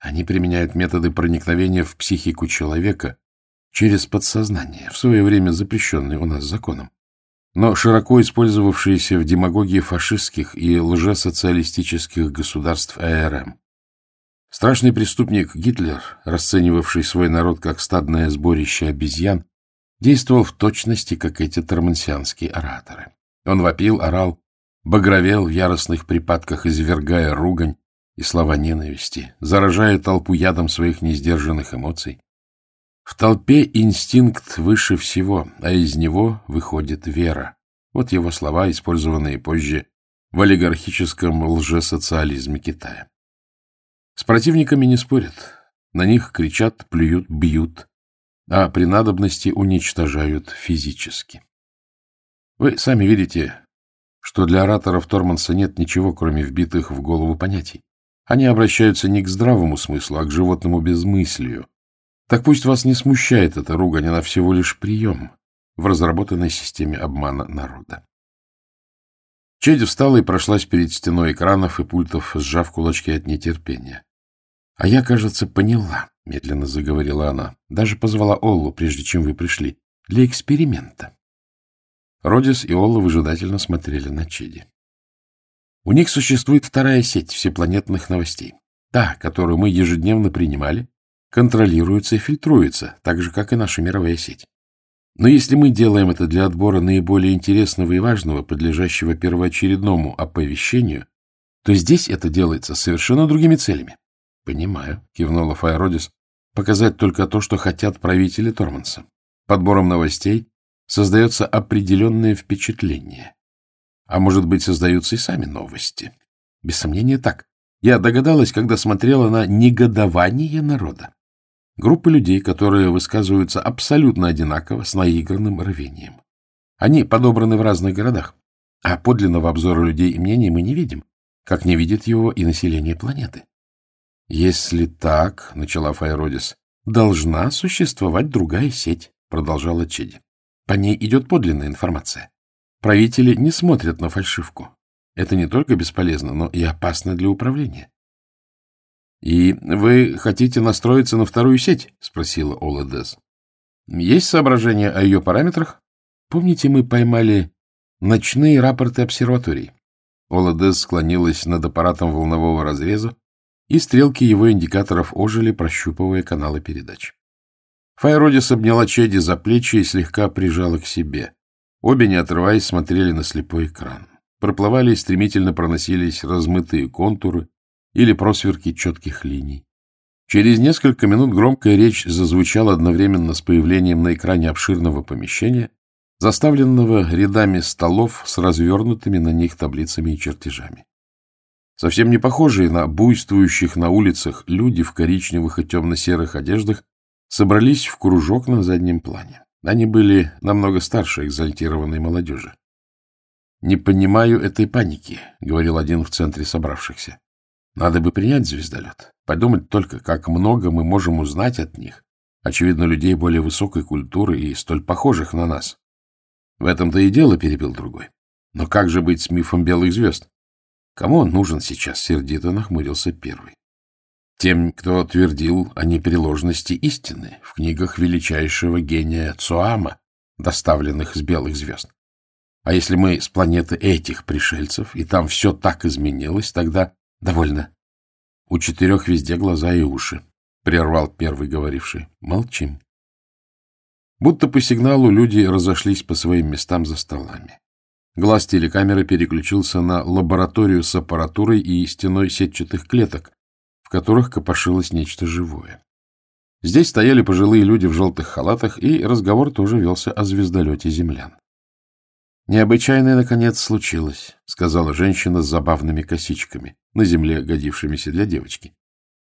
Они применяют методы проникновения в психику человека через подсознание, в свое время запрещенные у нас законом, но широко использовавшиеся в демагогии фашистских и лжесоциалистических государств АРМ. Страшный преступник Гитлер, расценивавший свой народ как стадное сборище обезьян, действовал в точности, как эти тормансианские ораторы. Он вопил, орал, багровел в яростных припадках, извергая ругань и слова ненависти, заражая толпу ядом своих несдержанных эмоций. В толпе инстинкт выше всего, а из него выходит вера. Вот его слова, использованные позже в олигархическом лжесоциализме Китая. С противниками не спорят, на них кричат, плюют, бьют, а при надобности уничтожают физически. Вы сами видите, что для ораторов Торманса нет ничего, кроме вбитых в голову понятий. Они обращаются не к здравому смыслу, а к животному безмыслию. Так пусть вас не смущает эта ругань, она всего лишь прием в разработанной системе обмана народа. Чеди встала и прошлась перед стеной экранов и пультов, сжав кулачки от нетерпения. — А я, кажется, поняла, — медленно заговорила она. — Даже позвала Оллу, прежде чем вы пришли, для эксперимента. Родис и Олла выжидательно смотрели на Чеди. У них существует вторая сеть всепланетных новостей. Та, которую мы ежедневно принимали, контролируется и фильтруется, так же, как и наша мировая сеть. Но если мы делаем это для отбора наиболее интересного и важного, подлежащего первоочередному оповещению, то здесь это делается совершенно другими целями. — Понимаю, — кивнула Файродис, — показать только то, что хотят правители Торманса. Подбором новостей создается определенное впечатление. А может быть, создаются и сами новости. Без сомнения, так. Я догадалась, когда смотрела на негодование народа. Группа людей, которые высказываются абсолютно одинаково, с наигранным рвением. Они подобраны в разных городах, а подлинного обзора людей и мнений мы не видим, как не видит его и население планеты. — Если так, — начала Файродис, — должна существовать другая сеть, — продолжала Чеди. По ней идет подлинная информация. Правители не смотрят на фальшивку. Это не только бесполезно, но и опасно для управления. — И вы хотите настроиться на вторую сеть? — спросила Ола Дез. — Есть соображения о ее параметрах? Помните, мы поймали ночные рапорты обсерваторий? Ола Дез склонилась над аппаратом волнового разреза, и стрелки его индикаторов ожили, прощупывая каналы передач. Файродис обняла Чеди за плечи и слегка прижала к себе. Обе, не отрываясь, смотрели на слепой экран. Проплывали и стремительно проносились размытые контуры или просверки четких линий. Через несколько минут громкая речь зазвучала одновременно с появлением на экране обширного помещения, заставленного рядами столов с развернутыми на них таблицами и чертежами. Совсем не похожие на буйствующих на улицах люди в коричневых и темно-серых одеждах собрались в кружок на заднем плане. Они были намного старше экзальтированной молодежи. «Не понимаю этой паники», — говорил один в центре собравшихся. «Надо бы принять звездолет, подумать только, как много мы можем узнать от них, очевидно, людей более высокой культуры и столь похожих на нас». «В этом-то и дело», — перебил другой. «Но как же быть с мифом белых звезд? Кому он нужен сейчас, сердито нахмурился первый. Тем, кто твердил о непреложности истины в книгах величайшего гения Цуама, доставленных с белых звезд. А если мы с планеты этих пришельцев, и там все так изменилось, тогда довольно. У четырех везде глаза и уши, — прервал первый говоривший. Молчим. Будто по сигналу люди разошлись по своим местам за столами. Глаз телекамеры переключился на лабораторию с аппаратурой и стеной сетчатых клеток, в которых копошилось нечто живое. Здесь стояли пожилые люди в желтых халатах, и разговор тоже велся о звездолете землян. «Необычайное, наконец, случилось», — сказала женщина с забавными косичками, на земле годившимися для девочки.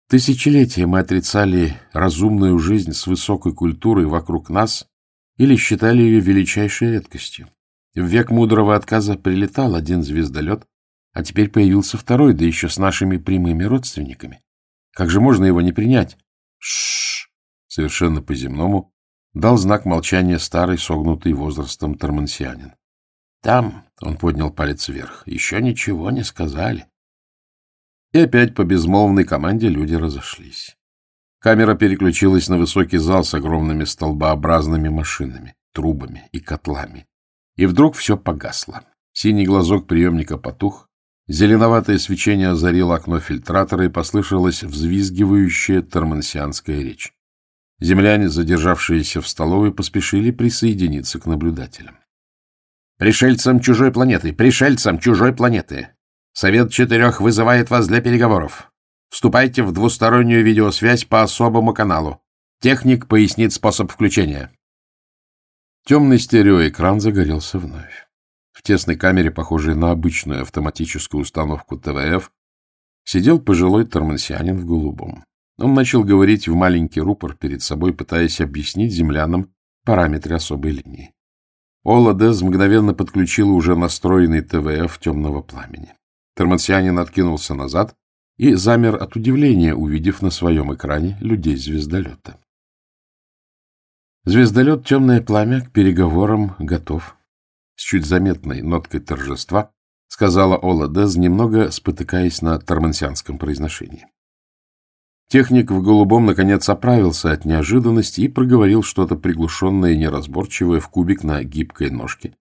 «Тысячелетия мы отрицали разумную жизнь с высокой культурой вокруг нас или считали ее величайшей редкостью. В век мудрого отказа прилетал один звездолет, а теперь появился второй, да еще с нашими прямыми родственниками. Как же можно его не принять? Шш! Совершенно по-земному дал знак молчания старый, согнутый возрастом тормансианин. Там, — он поднял палец вверх, — еще ничего не сказали. И опять по безмолвной команде люди разошлись. Камера переключилась на высокий зал с огромными столбообразными машинами, трубами и котлами. И вдруг все погасло. Синий глазок приемника потух, зеленоватое свечение озарило окно фильтратора и послышалась взвизгивающая тормансианская речь. Земляне, задержавшиеся в столовой, поспешили присоединиться к наблюдателям. «Пришельцам чужой планеты! Пришельцам чужой планеты! Совет четырех вызывает вас для переговоров. Вступайте в двустороннюю видеосвязь по особому каналу. Техник пояснит способ включения». Темный стереоэкран загорелся вновь. В тесной камере, похожей на обычную автоматическую установку ТВФ, сидел пожилой тормансианин в голубом. Он начал говорить в маленький рупор перед собой, пытаясь объяснить землянам параметры особой линии. Ола мгновенно подключила уже настроенный ТВФ темного пламени. Тормансианин откинулся назад и замер от удивления, увидев на своем экране людей звездолета. Звездолет «Темное пламя» к переговорам готов. С чуть заметной ноткой торжества сказала Ола Дез, немного спотыкаясь на тормансианском произношении. Техник в голубом, наконец, оправился от неожиданности и проговорил что-то приглушенное и неразборчивое в кубик на гибкой ножке.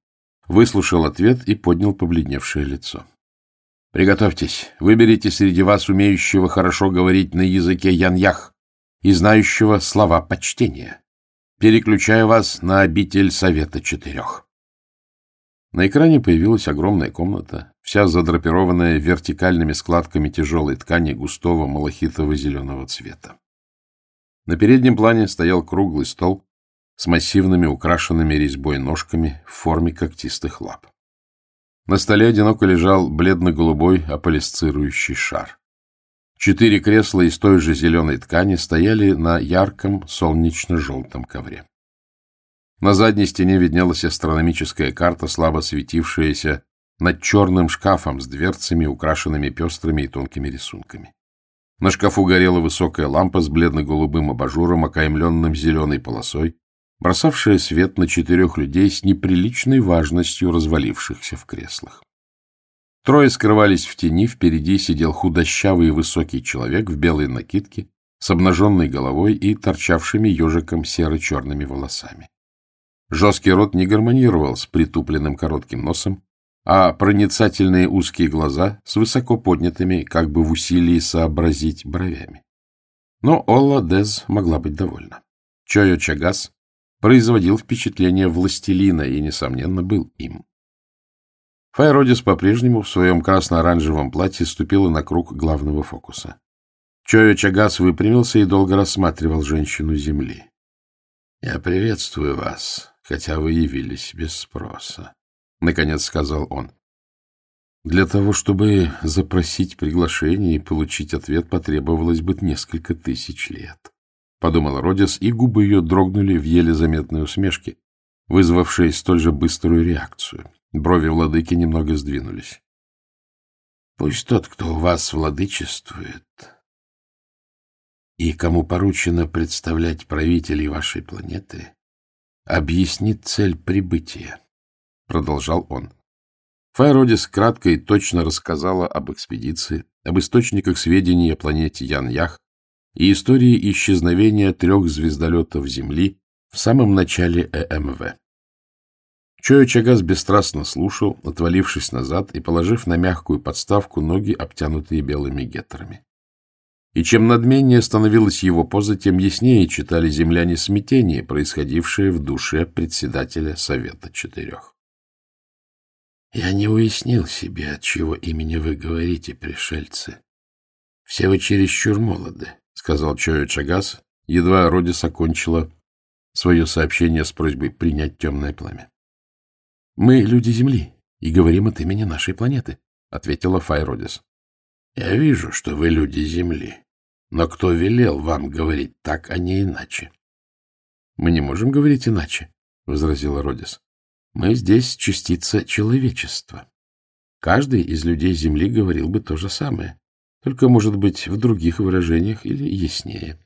Выслушал ответ и поднял побледневшее лицо. «Приготовьтесь. Выберите среди вас умеющего хорошо говорить на языке яньях и знающего слова почтения. Переключаю вас на обитель Совета Четырех». На экране появилась огромная комната, вся задрапированная вертикальными складками тяжелой ткани густого малахитово-зеленого цвета. На переднем плане стоял круглый стол с массивными украшенными резьбой ножками в форме когтистых лап. На столе одиноко лежал бледно-голубой аполисцирующий шар. Четыре кресла из той же зеленой ткани стояли на ярком солнечно-желтом ковре. На задней стене виднелась астрономическая карта, слабо светившаяся над черным шкафом с дверцами, украшенными пестрыми и тонкими рисунками. На шкафу горела высокая лампа с бледно-голубым абажуром, окаймленным зеленой полосой, бросавшая свет на четырех людей с неприличной важностью развалившихся в креслах. Трое скрывались в тени, впереди сидел худощавый и высокий человек в белой накидке, с обнаженной головой и торчавшими ежиком серо-черными волосами. Жесткий рот не гармонировал с притупленным коротким носом, а проницательные узкие глаза с высоко поднятыми, как бы в усилии сообразить, бровями. Но Олла Дез могла быть довольна. Чойо Чагас производил впечатление властелина и, несомненно, был им. Файродис по-прежнему в своем красно-оранжевом платье ступила на круг главного фокуса. Чойо Чагас выпрямился и долго рассматривал женщину земли. — Я приветствую вас, хотя вы явились без спроса, — наконец сказал он. Для того, чтобы запросить приглашение и получить ответ, потребовалось бы несколько тысяч лет. Подумала Родис, и губы ее дрогнули в еле заметной усмешке, вызвавшей столь же быструю реакцию. Брови владыки немного сдвинулись. — Пусть тот, кто у вас владычествует, и кому поручено представлять правителей вашей планеты, объяснит цель прибытия, — продолжал он. Файродис кратко и точно рассказала об экспедиции, об источниках сведений о планете Ян-Ях и истории исчезновения трех звездолетов Земли в самом начале ЭМВ. Чоя Чагас бесстрастно слушал, отвалившись назад и положив на мягкую подставку ноги, обтянутые белыми гетрами. И чем надменнее становилась его поза, тем яснее читали земляне смятение, происходившее в душе председателя Совета Четырех. — Я не уяснил себе, от чего имени вы говорите, пришельцы. Все вы чересчур молоды, — сказал Чоя Чагас, едва Родис окончила свое сообщение с просьбой принять темное пламя. — Мы люди Земли и говорим от имени нашей планеты, — ответила Файродис. — Я вижу, что вы люди Земли, но кто велел вам говорить так, а не иначе? — Мы не можем говорить иначе, — возразила Родис. — Мы здесь частица человечества. Каждый из людей Земли говорил бы то же самое, только, может быть, в других выражениях или яснее.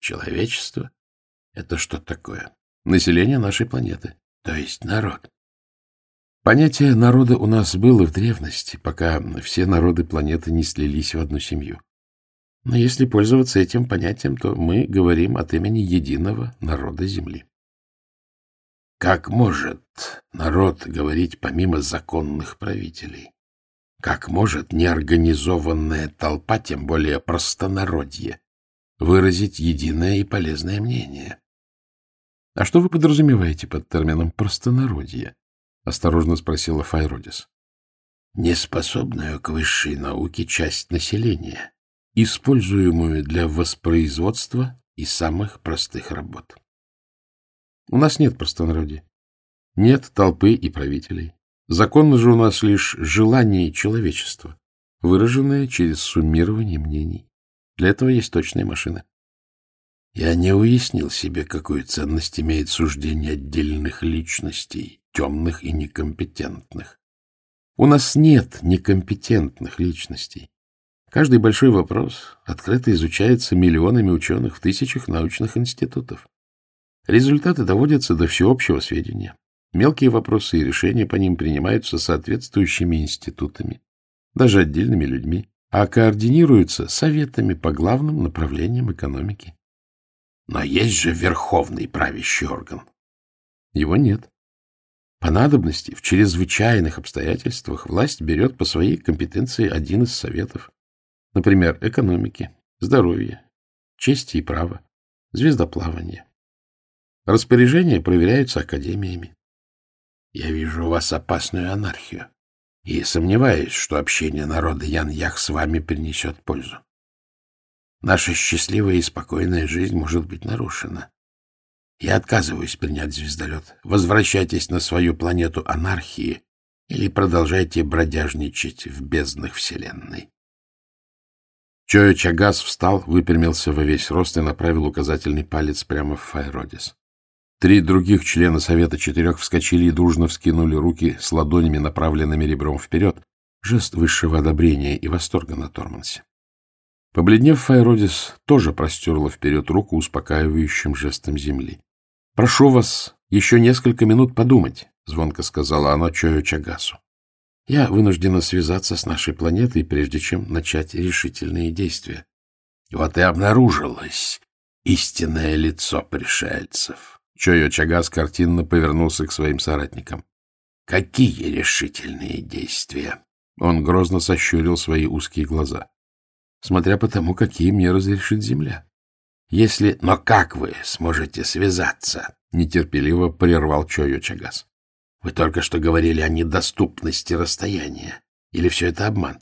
Человечество — это что такое? Население нашей планеты, то есть народ. Понятие народа у нас было в древности, пока все народы планеты не слились в одну семью. Но если пользоваться этим понятием, то мы говорим от имени единого народа Земли. Как может народ говорить помимо законных правителей? Как может неорганизованная толпа, тем более простонародье, выразить единое и полезное мнение? — А что вы подразумеваете под термином «простонародье»? — осторожно спросила Файродис. — Неспособную к высшей науке часть населения, используемую для воспроизводства и самых простых работ. У нас нет простонародья. Нет толпы и правителей. Законно же у нас лишь желание человечества, выраженное через суммирование мнений. Для этого есть точные машины. Я не уяснил себе, какую ценность имеет суждение отдельных личностей, темных и некомпетентных. У нас нет некомпетентных личностей. Каждый большой вопрос открыто изучается миллионами ученых в тысячах научных институтов. Результаты доводятся до всеобщего сведения. Мелкие вопросы и решения по ним принимаются соответствующими институтами, даже отдельными людьми, а координируются советами по главным направлениям экономики. Но есть же верховный правящий орган. Его нет. По надобности, в чрезвычайных обстоятельствах, власть берет по своей компетенции один из советов. Например, экономики, здоровья, чести и права, звездоплавания. Распоряжения проверяются академиями. Я вижу у вас опасную анархию и сомневаюсь, что общение народа Ян-Ях с вами принесет пользу. Наша счастливая и спокойная жизнь может быть нарушена. Я отказываюсь принять звездолет. Возвращайтесь на свою планету анархии или продолжайте бродяжничать в безднах Вселенной. Чоя Чагас встал, выпрямился во весь рост и направил указательный палец прямо в Файродис. Три других члена Совета Четырех вскочили и дружно вскинули руки с ладонями, направленными ребром вперед, жест высшего одобрения и восторга на Тормансе. Побледнев, Файродис тоже простерла вперед руку успокаивающим жестом земли. — Прошу вас еще несколько минут подумать, — звонко сказала она Чою Чагасу. — Я вынуждена связаться с нашей планетой, прежде чем начать решительные действия. Вот и обнаружилось истинное лицо пришельцев. Чойо Чагас картинно повернулся к своим соратникам. «Какие решительные действия!» Он грозно сощурил свои узкие глаза. «Смотря по тому, какие мне разрешит Земля. Если... Но как вы сможете связаться?» — нетерпеливо прервал Чойо Чагас. «Вы только что говорили о недоступности расстояния. Или все это обман?»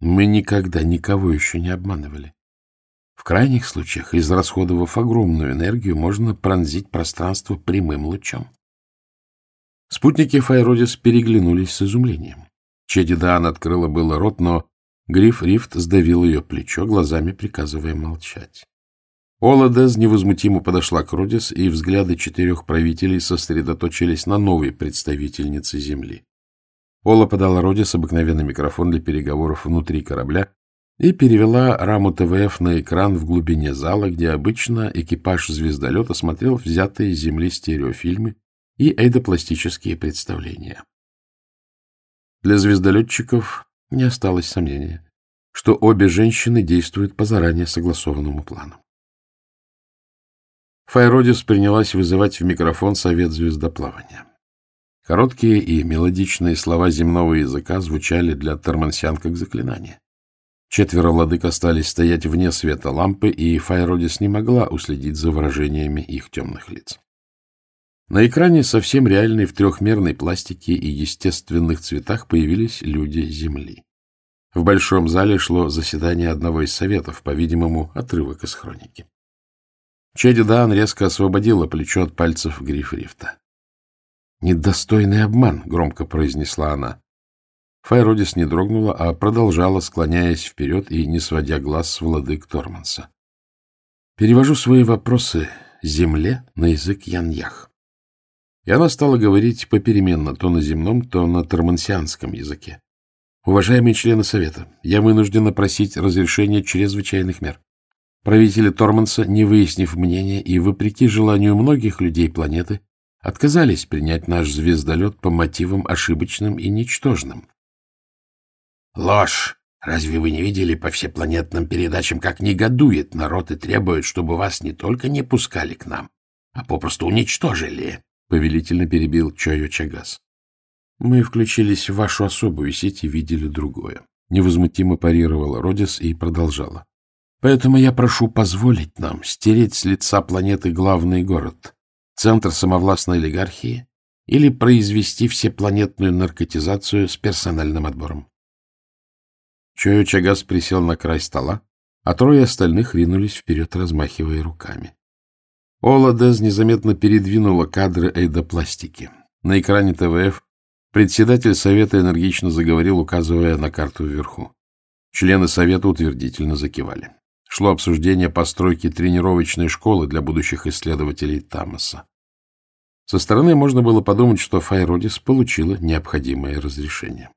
«Мы никогда никого еще не обманывали. В крайних случаях, израсходовав огромную энергию, можно пронзить пространство прямым лучом. Спутники Файродис переглянулись с изумлением. Чедидаан открыла было рот, но Гриф Рифт сдавил ее плечо, глазами приказывая молчать. Оладез невозмутимо подошла к Родис, и взгляды четырех правителей сосредоточились на новой представительнице Земли. Ола подала Родис обыкновенный микрофон для переговоров внутри корабля, и перевела раму ТВФ на экран в глубине зала, где обычно экипаж звездолета смотрел взятые с земли стереофильмы и эйдопластические представления. Для звездолетчиков не осталось сомнения, что обе женщины действуют по заранее согласованному плану. Файродис принялась вызывать в микрофон совет звездоплавания. Короткие и мелодичные слова земного языка звучали для тормансиан как заклинание. Четверо владык остались стоять вне света лампы, и Файродис не могла уследить за выражениями их темных лиц. На экране совсем реальной в трехмерной пластике и естественных цветах появились люди Земли. В большом зале шло заседание одного из советов, по-видимому, отрывок из хроники. Чеди Даан резко освободила плечо от пальцев Грифрифта. «Недостойный обман», — громко произнесла она. Файродис не дрогнула, а продолжала, склоняясь вперед и не сводя глаз с владык Торманса. Перевожу свои вопросы земле на язык яньях. И она стала говорить попеременно то на земном, то на тормансианском языке. Уважаемые члены Совета, я вынуждена просить разрешения чрезвычайных мер. Правители Торманса, не выяснив мнения и вопреки желанию многих людей планеты, отказались принять наш звездолет по мотивам ошибочным и ничтожным. Ложь! Разве вы не видели по всепланетным передачам, как негодует народ и требует, чтобы вас не только не пускали к нам, а попросту уничтожили? — повелительно перебил Чойо Чагас. Мы включились в вашу особую сеть и видели другое. Невозмутимо парировала Родис и продолжала. Поэтому я прошу позволить нам стереть с лица планеты главный город, центр самовластной олигархии, или произвести всепланетную наркотизацию с персональным отбором. Чойо Чагас присел на край стола, а трое остальных ринулись вперед, размахивая руками. Ола Дез незаметно передвинула кадры эйдопластики. На экране ТВФ председатель Совета энергично заговорил, указывая на карту вверху. Члены Совета утвердительно закивали. Шло обсуждение постройки тренировочной школы для будущих исследователей Тамаса. Со стороны можно было подумать, что Файродис получила необходимое разрешение.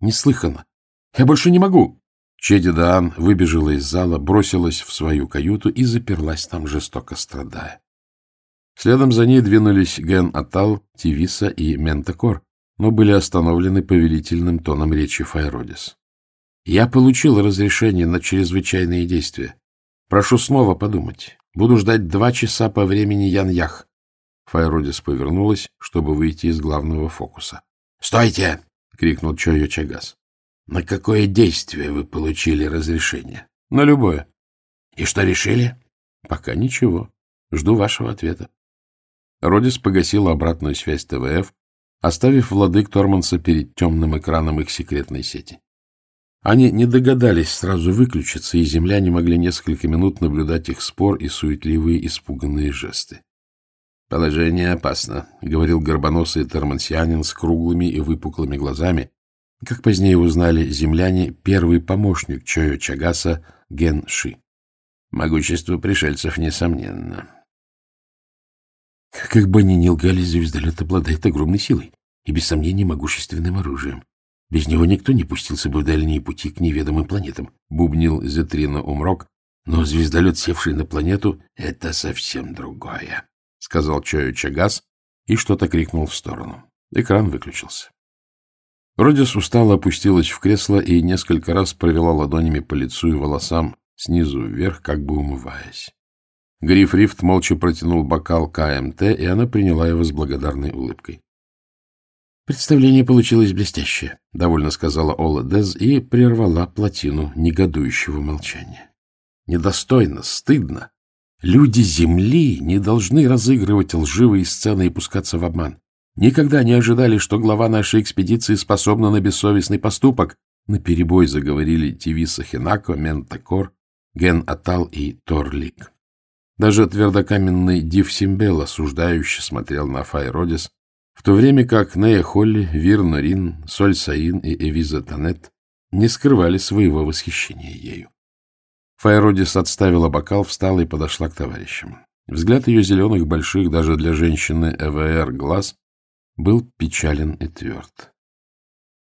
Неслыханно! Я больше не могу. Чеди Даан выбежала из зала, бросилась в свою каюту и заперлась там, жестоко страдая. Следом за ней двинулись Ген Атал, Тивиса и Ментакор, но были остановлены повелительным тоном речи Файродис. «Я получил разрешение на чрезвычайные действия. Прошу снова подумать. Буду ждать два часа по времени Ян-Ях». Файродис повернулась, чтобы выйти из главного фокуса. «Стойте!» — крикнул Чойо Чагас. На какое действие вы получили разрешение? На любое. И что решили? Пока ничего. Жду вашего ответа. Родис погасил обратную связь ТВФ, оставив владык Торманса перед темным экраном их секретной сети. Они не догадались сразу выключиться, и земляне могли несколько минут наблюдать их спор и суетливые испуганные жесты. «Положение опасно», — говорил горбоносый тормансианин с круглыми и выпуклыми глазами, как позднее узнали земляне, первый помощник Чойо Чагаса Ген Ши. Могущество пришельцев, несомненно. Как бы они ни лгали, звездолет обладает огромной силой и, без сомнения, могущественным оружием. Без него никто не пустился бы в дальние пути к неведомым планетам, — бубнил Зетрина Умрок. Но звездолет, севший на планету, — это совсем другое, — сказал Чойо Чагас и что-то крикнул в сторону. Экран выключился. Родис устало опустилась в кресло и несколько раз провела ладонями по лицу и волосам снизу вверх, как бы умываясь. Гриф Рифт молча протянул бокал КМТ, и она приняла его с благодарной улыбкой. «Представление получилось блестящее», — довольно сказала Ола Дез и прервала плотину негодующего молчания. «Недостойно, стыдно. Люди Земли не должны разыгрывать лживые сцены и пускаться в обман. Никогда не ожидали, что глава нашей экспедиции способна на бессовестный поступок. На перебой заговорили Тивиса Хинако, Ментакор, Ген Атал и Торлик. Даже твердокаменный Див Симбел осуждающе смотрел на Файродис, в то время как Нея Холли, Вир Норин, Соль Саин и Эвиза Танет не скрывали своего восхищения ею. Файродис отставила бокал, встала и подошла к товарищам. Взгляд ее зеленых, больших, даже для женщины ЭВР, глаз был печален и тверд.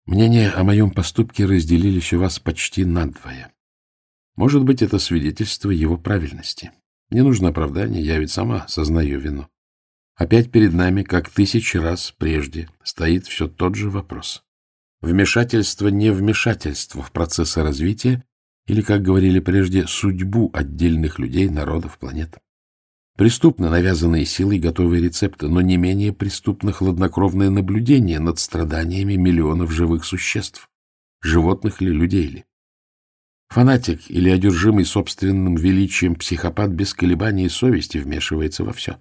Мнения о моем поступке разделились у вас почти надвое. Может быть, это свидетельство его правильности. Не нужно оправдания, я ведь сама сознаю вину. Опять перед нами, как тысячи раз прежде, стоит все тот же вопрос. Вмешательство не вмешательство в процессы развития или, как говорили прежде, судьбу отдельных людей, народов, планет. Преступно навязанные силой готовые рецепты, но не менее преступно хладнокровное наблюдение над страданиями миллионов живых существ, животных ли, людей ли. Фанатик или одержимый собственным величием психопат без колебаний и совести вмешивается во все.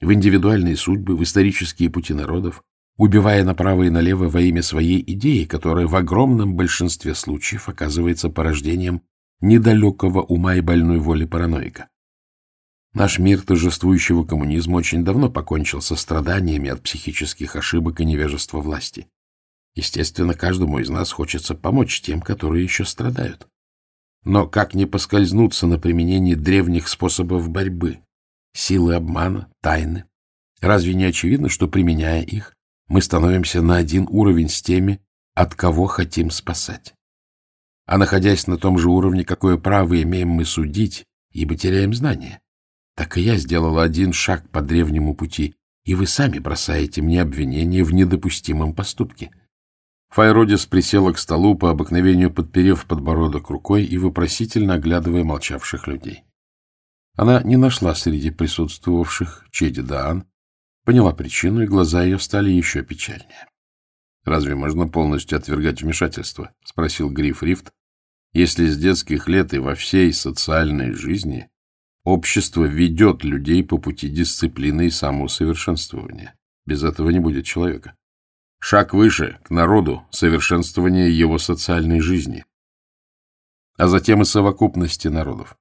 В индивидуальные судьбы, в исторические пути народов, убивая направо и налево во имя своей идеи, которая в огромном большинстве случаев оказывается порождением недалекого ума и больной воли параноика. Наш мир торжествующего коммунизма очень давно покончил со страданиями от психических ошибок и невежества власти. Естественно, каждому из нас хочется помочь тем, которые еще страдают. Но как не поскользнуться на применении древних способов борьбы, силы обмана, тайны? Разве не очевидно, что, применяя их, мы становимся на один уровень с теми, от кого хотим спасать? А находясь на том же уровне, какое право имеем мы судить, ибо теряем знания? Так и я сделала один шаг по древнему пути, и вы сами бросаете мне обвинение в недопустимом поступке. Файродис присела к столу, по обыкновению подперев подбородок рукой и вопросительно оглядывая молчавших людей. Она не нашла среди присутствовавших Чеди Даан, поняла причину, и глаза ее стали еще печальнее. — Разве можно полностью отвергать вмешательство? — спросил Гриф Рифт. — Если с детских лет и во всей социальной жизни общество ведет людей по пути дисциплины и самоусовершенствования, без этого не будет человека. Шаг выше, к народу, совершенствование его социальной жизни, а затем и совокупности народов,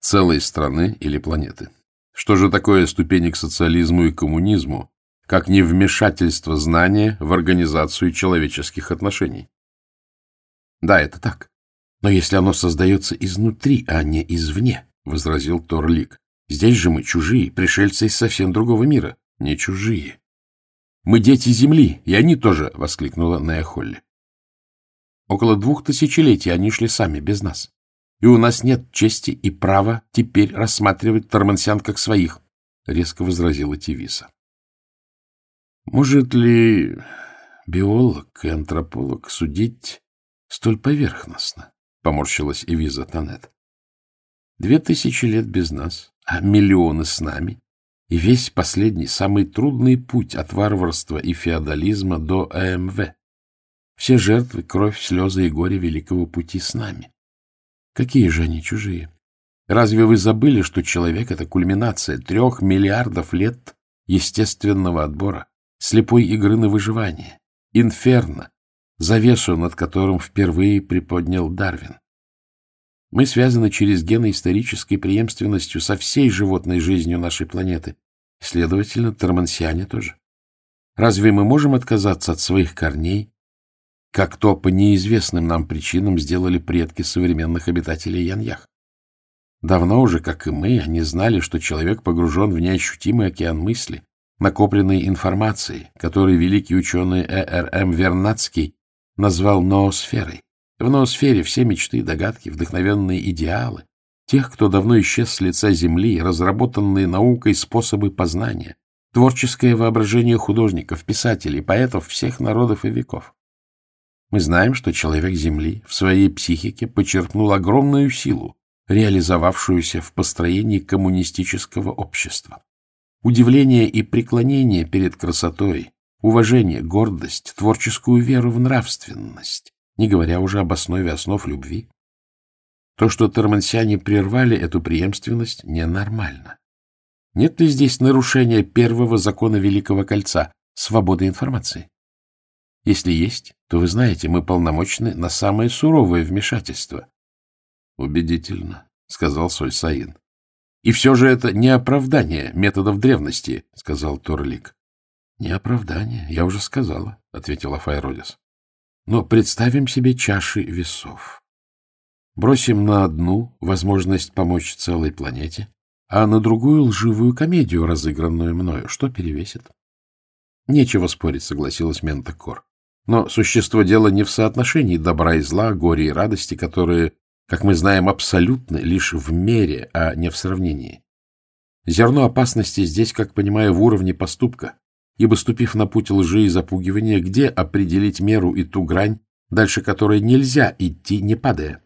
целой страны или планеты. Что же такое ступени к социализму и коммунизму, как не вмешательство знания в организацию человеческих отношений? Да, это так. Но если оно создается изнутри, а не извне, — возразил Торлик, — здесь же мы чужие, пришельцы из совсем другого мира. Не чужие, мы дети Земли, и они тоже, — воскликнула Нея Холли. Около двух тысячелетий они шли сами, без нас. И у нас нет чести и права теперь рассматривать тормансян как своих, — резко возразила Тивиса. Может ли биолог и антрополог судить столь поверхностно? — поморщилась Эвиза Танет. Две тысячи лет без нас, а миллионы с нами, и весь последний, самый трудный путь от варварства и феодализма до АМВ. Все жертвы, кровь, слезы и горе великого пути с нами. Какие же они чужие? Разве вы забыли, что человек — это кульминация трех миллиардов лет естественного отбора, слепой игры на выживание, инферно, завесу, над которым впервые приподнял Дарвин? Мы связаны через гены исторической преемственностью со всей животной жизнью нашей планеты. Следовательно, тормансиане тоже. Разве мы можем отказаться от своих корней, как то по неизвестным нам причинам сделали предки современных обитателей Яньях? Давно уже, как и мы, они знали, что человек погружен в неощутимый океан мысли, накопленной информации, который великий ученый Э.Р.М. Вернадский назвал ноосферой. В ноосфере все мечты, догадки, вдохновенные идеалы, тех, кто давно исчез с лица земли, разработанные наукой способы познания, творческое воображение художников, писателей, поэтов всех народов и веков. Мы знаем, что человек Земли в своей психике почерпнул огромную силу, реализовавшуюся в построении коммунистического общества. Удивление и преклонение перед красотой, уважение, гордость, творческую веру в нравственность, не говоря уже об основе основ любви. То, что тормансиане прервали эту преемственность, ненормально. Нет ли здесь нарушения первого закона Великого Кольца — свободы информации? Если есть, то вы знаете, мы полномочны на самое суровое вмешательство. — Убедительно, — сказал Сольсаин. — И все же это не оправдание методов древности, — сказал Торлик. — Не оправдание, я уже сказала, — ответила Файродис. Но представим себе чаши весов. Бросим на одну возможность помочь целой планете, а на другую лживую комедию, разыгранную мною. Что перевесит? Нечего спорить, согласилась Ментакор. Но существо дела не в соотношении добра и зла, горя и радости, которые, как мы знаем, абсолютны лишь в мере, а не в сравнении. Зерно опасности здесь, как понимаю, в уровне поступка, ибо, ступив на путь лжи и запугивания, где определить меру и ту грань, дальше которой нельзя идти, не падая?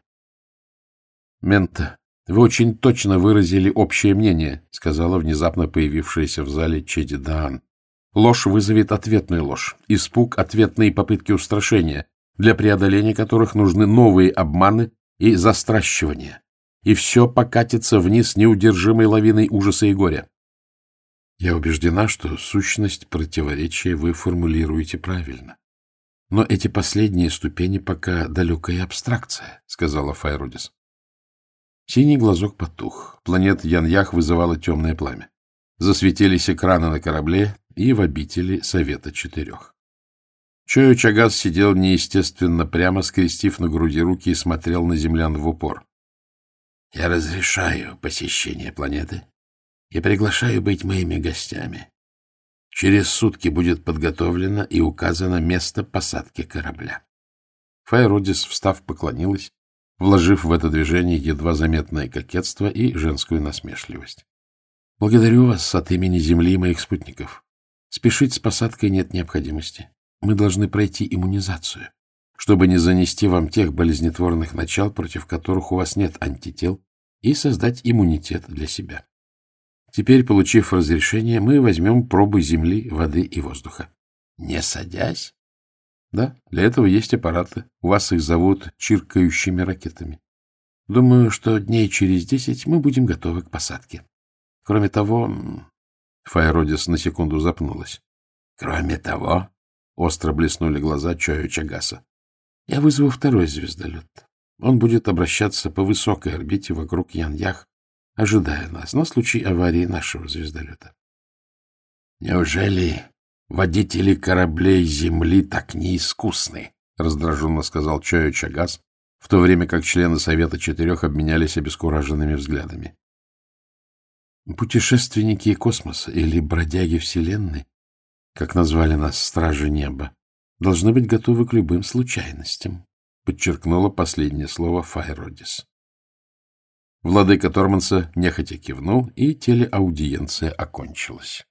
— Мента, вы очень точно выразили общее мнение, — сказала внезапно появившаяся в зале Чеди Даан. Ложь вызовет ответную ложь, испуг — ответные попытки устрашения, для преодоления которых нужны новые обманы и застращивания. И все покатится вниз неудержимой лавиной ужаса и горя. Я убеждена, что сущность противоречия вы формулируете правильно. Но эти последние ступени пока далекая абстракция, — сказала Файрудис. Синий глазок потух. Планета Яньях вызывала темное пламя. Засветились экраны на корабле и в обители Совета Четырех. Чою Чагас сидел неестественно прямо, скрестив на груди руки и смотрел на землян в упор. — Я разрешаю посещение планеты и приглашаю быть моими гостями. Через сутки будет подготовлено и указано место посадки корабля. Файродис, встав, поклонилась, вложив в это движение едва заметное кокетство и женскую насмешливость. Благодарю вас от имени Земли и моих спутников. Спешить с посадкой нет необходимости. Мы должны пройти иммунизацию, чтобы не занести вам тех болезнетворных начал, против которых у вас нет антител, и создать иммунитет для себя. Теперь, получив разрешение, мы возьмем пробы земли, воды и воздуха. Не садясь? Да, для этого есть аппараты. У вас их зовут чиркающими ракетами. Думаю, что дней через десять мы будем готовы к посадке. Кроме того... Файродис на секунду запнулась. Кроме того... Остро блеснули глаза Чою Чагаса. Я вызову второй звездолет. Он будет обращаться по высокой орбите вокруг Ян-Ях, ожидая нас на случай аварии нашего звездолета. Неужели водители кораблей Земли так неискусны? — раздраженно сказал Чою Чагас, в то время как члены Совета Четырех обменялись обескураженными взглядами. Путешественники космоса или бродяги Вселенной, как назвали нас Стражи Неба, должны быть готовы к любым случайностям, подчеркнула последнее слово Файродис. Владыка Торманса нехотя кивнул, и телеаудиенция окончилась.